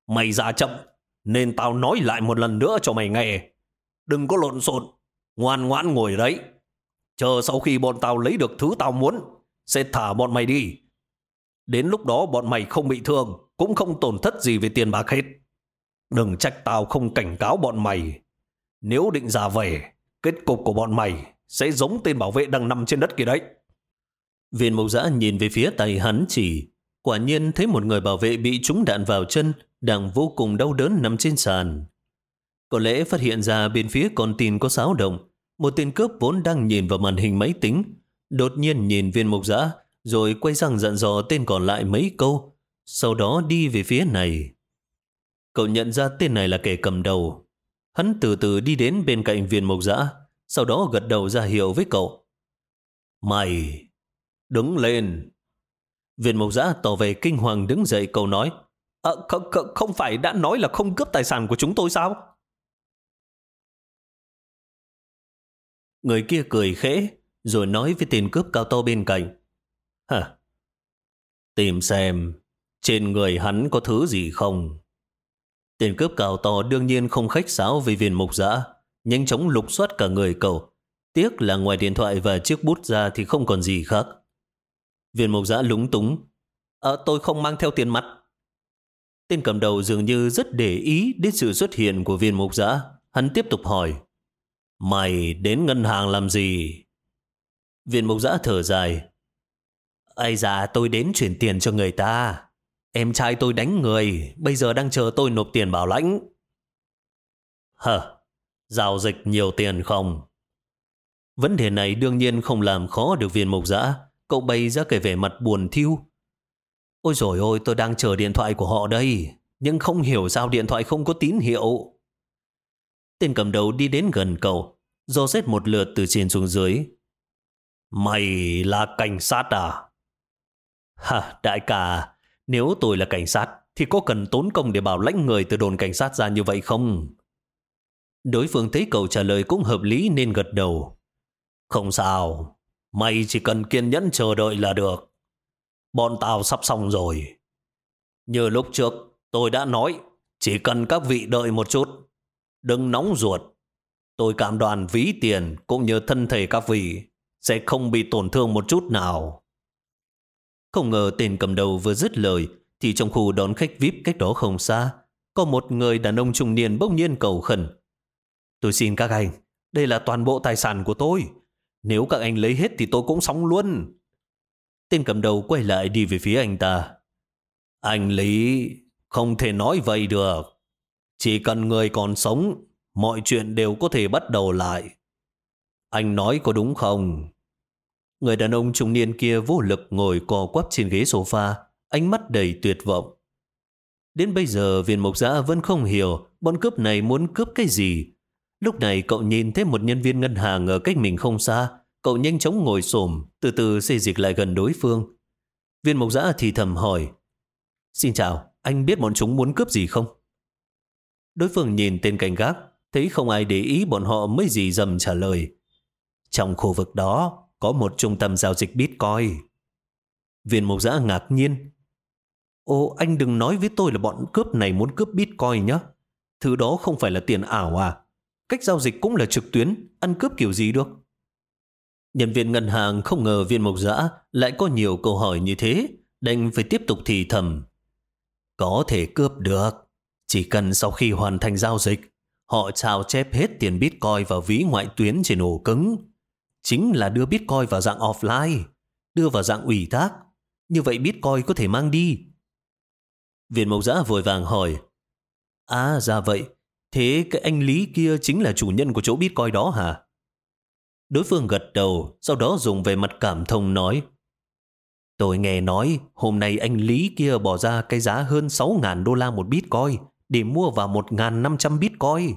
Mày già chậm, nên tao nói lại một lần nữa cho mày nghe. Đừng có lộn xộn, ngoan ngoãn ngồi đấy. Chờ sau khi bọn tao lấy được thứ tao muốn, sẽ thả bọn mày đi. Đến lúc đó bọn mày không bị thương, cũng không tổn thất gì về tiền bạc hết. Đừng trách tao không cảnh cáo bọn mày. Nếu định giả về, kết cục của bọn mày sẽ giống tên bảo vệ đang nằm trên đất kia đấy. Viên mộc giã nhìn về phía tay hắn chỉ, quả nhiên thấy một người bảo vệ bị trúng đạn vào chân, đang vô cùng đau đớn nằm trên sàn. Có lẽ phát hiện ra bên phía con tin có xáo động, một tên cướp vốn đang nhìn vào màn hình máy tính, đột nhiên nhìn viên mộc giã, rồi quay sang dặn dò tên còn lại mấy câu, sau đó đi về phía này. Cậu nhận ra tên này là kẻ cầm đầu. Hắn từ từ đi đến bên cạnh viên mộc giã, sau đó gật đầu ra hiệu với cậu. Mày, đứng lên. Viên mộc giã tỏ về kinh hoàng đứng dậy cầu nói, ờ, à, không, không phải đã nói là không cướp tài sản của chúng tôi sao? Người kia cười khẽ, rồi nói với tên cướp cao to bên cạnh. Hả? Tìm xem, trên người hắn có thứ gì không? Tên cướp cao to đương nhiên không khách sáo với viên mục giã, nhanh chóng lục soát cả người cậu. Tiếc là ngoài điện thoại và chiếc bút ra thì không còn gì khác. Viên mục giã lúng túng. À, tôi không mang theo tiền mặt. Tên cầm đầu dường như rất để ý đến sự xuất hiện của viên mục giã. Hắn tiếp tục hỏi. Mày đến ngân hàng làm gì? Viên mục giã thở dài. Ây da, tôi đến chuyển tiền cho người ta. Em trai tôi đánh người, bây giờ đang chờ tôi nộp tiền bảo lãnh. Hờ, giao dịch nhiều tiền không? Vấn đề này đương nhiên không làm khó được viên mục giã. Cậu bày ra kể vẻ mặt buồn thiêu. Ôi rồi ôi, tôi đang chờ điện thoại của họ đây. Nhưng không hiểu sao điện thoại không có tín hiệu. Tên cầm đầu đi đến gần cậu, do xét một lượt từ trên xuống dưới. Mày là cảnh sát à? Hả, đại ca, nếu tôi là cảnh sát, thì có cần tốn công để bảo lãnh người từ đồn cảnh sát ra như vậy không? Đối phương thấy cậu trả lời cũng hợp lý nên gật đầu. Không sao, mày chỉ cần kiên nhẫn chờ đợi là được. Bọn tao sắp xong rồi. Như lúc trước, tôi đã nói, chỉ cần các vị đợi một chút. Đừng nóng ruột. Tôi cảm đoàn ví tiền cũng như thân thể các vị sẽ không bị tổn thương một chút nào. Không ngờ tên cầm đầu vừa dứt lời thì trong khu đón khách VIP cách đó không xa có một người đàn ông trung niên bỗng nhiên cầu khẩn. Tôi xin các anh, đây là toàn bộ tài sản của tôi. Nếu các anh lấy hết thì tôi cũng sống luôn. Tên cầm đầu quay lại đi về phía anh ta. Anh Lý không thể nói vậy được. Chỉ cần người còn sống, mọi chuyện đều có thể bắt đầu lại. Anh nói có đúng không? Người đàn ông trung niên kia vô lực ngồi co quắp trên ghế sofa, ánh mắt đầy tuyệt vọng. Đến bây giờ viên mộc giã vẫn không hiểu bọn cướp này muốn cướp cái gì. Lúc này cậu nhìn thấy một nhân viên ngân hàng ở cách mình không xa. Cậu nhanh chóng ngồi xổm từ từ xây dịch lại gần đối phương. Viên mộc giã thì thầm hỏi. Xin chào, anh biết bọn chúng muốn cướp gì không? Đối phương nhìn tên cảnh gác, thấy không ai để ý bọn họ mới gì dầm trả lời. Trong khu vực đó, có một trung tâm giao dịch Bitcoin. Viên mộc giã ngạc nhiên. Ô, anh đừng nói với tôi là bọn cướp này muốn cướp Bitcoin nhé. Thứ đó không phải là tiền ảo à? Cách giao dịch cũng là trực tuyến, ăn cướp kiểu gì được? Nhân viên ngân hàng không ngờ viên mộc giã lại có nhiều câu hỏi như thế, đành phải tiếp tục thì thầm. Có thể cướp được, chỉ cần sau khi hoàn thành giao dịch, họ trao chép hết tiền Bitcoin vào ví ngoại tuyến trên ổ cứng. Chính là đưa Bitcoin vào dạng offline, đưa vào dạng ủy thác. Như vậy Bitcoin có thể mang đi. Viên mộc giã vội vàng hỏi, À ra vậy, thế cái anh Lý kia chính là chủ nhân của chỗ Bitcoin đó hả? Đối phương gật đầu, sau đó dùng về mặt cảm thông nói. Tôi nghe nói hôm nay anh Lý kia bỏ ra cái giá hơn 6.000 đô la một Bitcoin để mua vào 1.500 Bitcoin.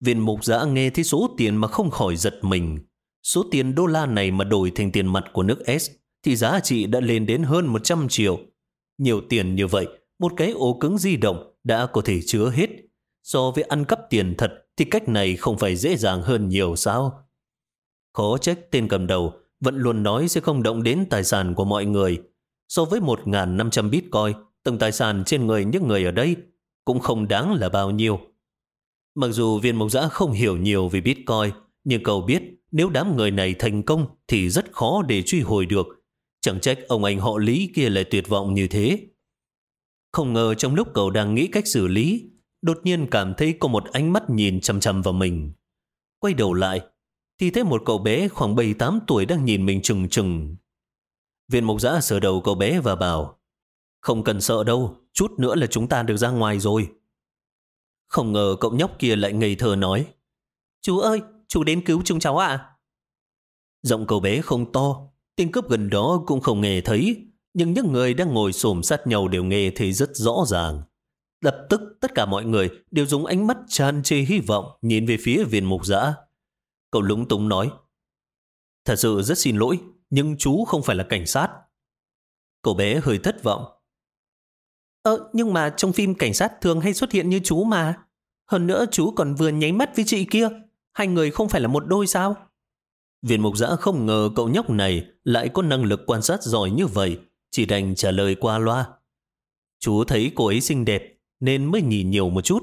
Viên mục giã nghe thấy số tiền mà không khỏi giật mình. Số tiền đô la này mà đổi thành tiền mặt của nước S thì giá trị đã lên đến hơn 100 triệu. Nhiều tiền như vậy, một cái ổ cứng di động đã có thể chứa hết. So với ăn cắp tiền thật thì cách này không phải dễ dàng hơn nhiều sao? Khó trách tên cầm đầu vẫn luôn nói sẽ không động đến tài sản của mọi người. So với 1.500 bitcoin, từng tài sản trên người những người ở đây cũng không đáng là bao nhiêu. Mặc dù viên mộc giã không hiểu nhiều về bitcoin, nhưng cậu biết nếu đám người này thành công thì rất khó để truy hồi được. Chẳng trách ông anh họ Lý kia lại tuyệt vọng như thế. Không ngờ trong lúc cậu đang nghĩ cách xử lý, đột nhiên cảm thấy có một ánh mắt nhìn chăm chăm vào mình. Quay đầu lại, thì thấy một cậu bé khoảng 7-8 tuổi đang nhìn mình chừng chừng. Viên mục giã sờ đầu cậu bé và bảo, không cần sợ đâu, chút nữa là chúng ta được ra ngoài rồi. Không ngờ cậu nhóc kia lại ngây thơ nói, Chú ơi, chú đến cứu chúng cháu ạ. Giọng cậu bé không to, tên cướp gần đó cũng không nghe thấy, nhưng những người đang ngồi xổm sát nhau đều nghe thấy rất rõ ràng. Lập tức tất cả mọi người đều dùng ánh mắt tràn trề hy vọng nhìn về phía viên mục giã. Cậu lúng túng nói, Thật sự rất xin lỗi, nhưng chú không phải là cảnh sát. Cậu bé hơi thất vọng. Ờ, nhưng mà trong phim cảnh sát thường hay xuất hiện như chú mà. Hơn nữa chú còn vừa nháy mắt với chị kia. Hai người không phải là một đôi sao? Viên mục giã không ngờ cậu nhóc này lại có năng lực quan sát giỏi như vậy, chỉ đành trả lời qua loa. Chú thấy cô ấy xinh đẹp nên mới nhìn nhiều một chút.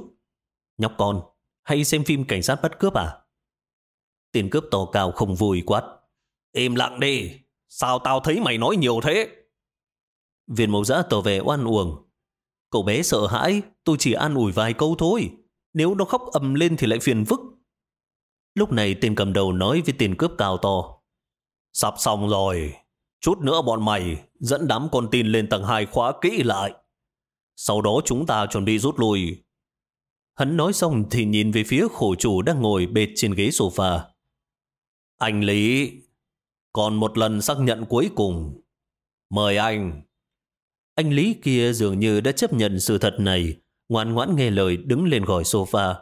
Nhóc con, hay xem phim cảnh sát bắt cướp à? Tiền cướp to cao không vui quát. Im lặng đi, sao tao thấy mày nói nhiều thế? Viên mẫu giã tỏ vẻ oan uổng. Cậu bé sợ hãi, tôi chỉ an ủi vài câu thôi. Nếu nó khóc ầm lên thì lại phiền phức. Lúc này tên cầm đầu nói với tiền cướp cao to. Sắp xong rồi, chút nữa bọn mày dẫn đám con tin lên tầng 2 khóa kỹ lại. Sau đó chúng ta chuẩn bị rút lui. Hắn nói xong thì nhìn về phía khổ chủ đang ngồi bệt trên ghế sofa. Anh Lý, còn một lần xác nhận cuối cùng. Mời anh. Anh Lý kia dường như đã chấp nhận sự thật này, ngoan ngoãn nghe lời đứng lên gọi sofa.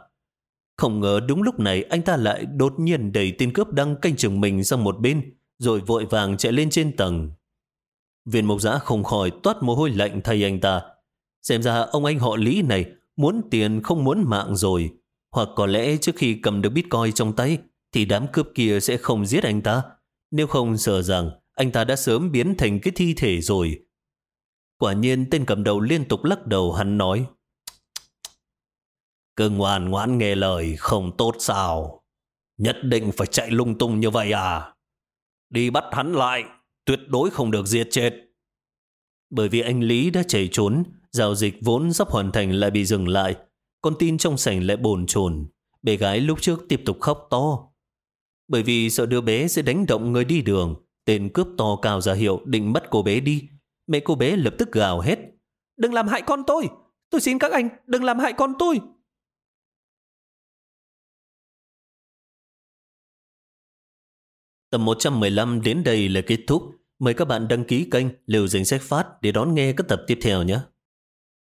Không ngờ đúng lúc này anh ta lại đột nhiên đẩy tên cướp đang canh chừng mình sang một bên, rồi vội vàng chạy lên trên tầng. Viên mộc giã không khỏi toát mồ hôi lạnh thay anh ta. Xem ra ông anh họ Lý này muốn tiền không muốn mạng rồi. Hoặc có lẽ trước khi cầm được bitcoin trong tay thì đám cướp kia sẽ không giết anh ta. Nếu không sợ rằng anh ta đã sớm biến thành cái thi thể rồi. Quả nhiên tên cầm đầu liên tục lắc đầu hắn nói Cứ ngoan ngoãn nghe lời không tốt sao? Nhất định phải chạy lung tung như vậy à? Đi bắt hắn lại, tuyệt đối không được giết chết. Bởi vì anh Lý đã chạy trốn, giao dịch vốn sắp hoàn thành lại bị dừng lại. Con tin trong sảnh lại bồn chồn Bé gái lúc trước tiếp tục khóc to. Bởi vì sợ đứa bé sẽ đánh động người đi đường, tên cướp to cao ra hiệu định bắt cô bé đi. Mẹ cô bé lập tức gào hết. Đừng làm hại con tôi! Tôi xin các anh, đừng làm hại con tôi! Tập 115 đến đây là kết thúc. Mời các bạn đăng ký kênh Liều Dính Sách Phát để đón nghe các tập tiếp theo nhé.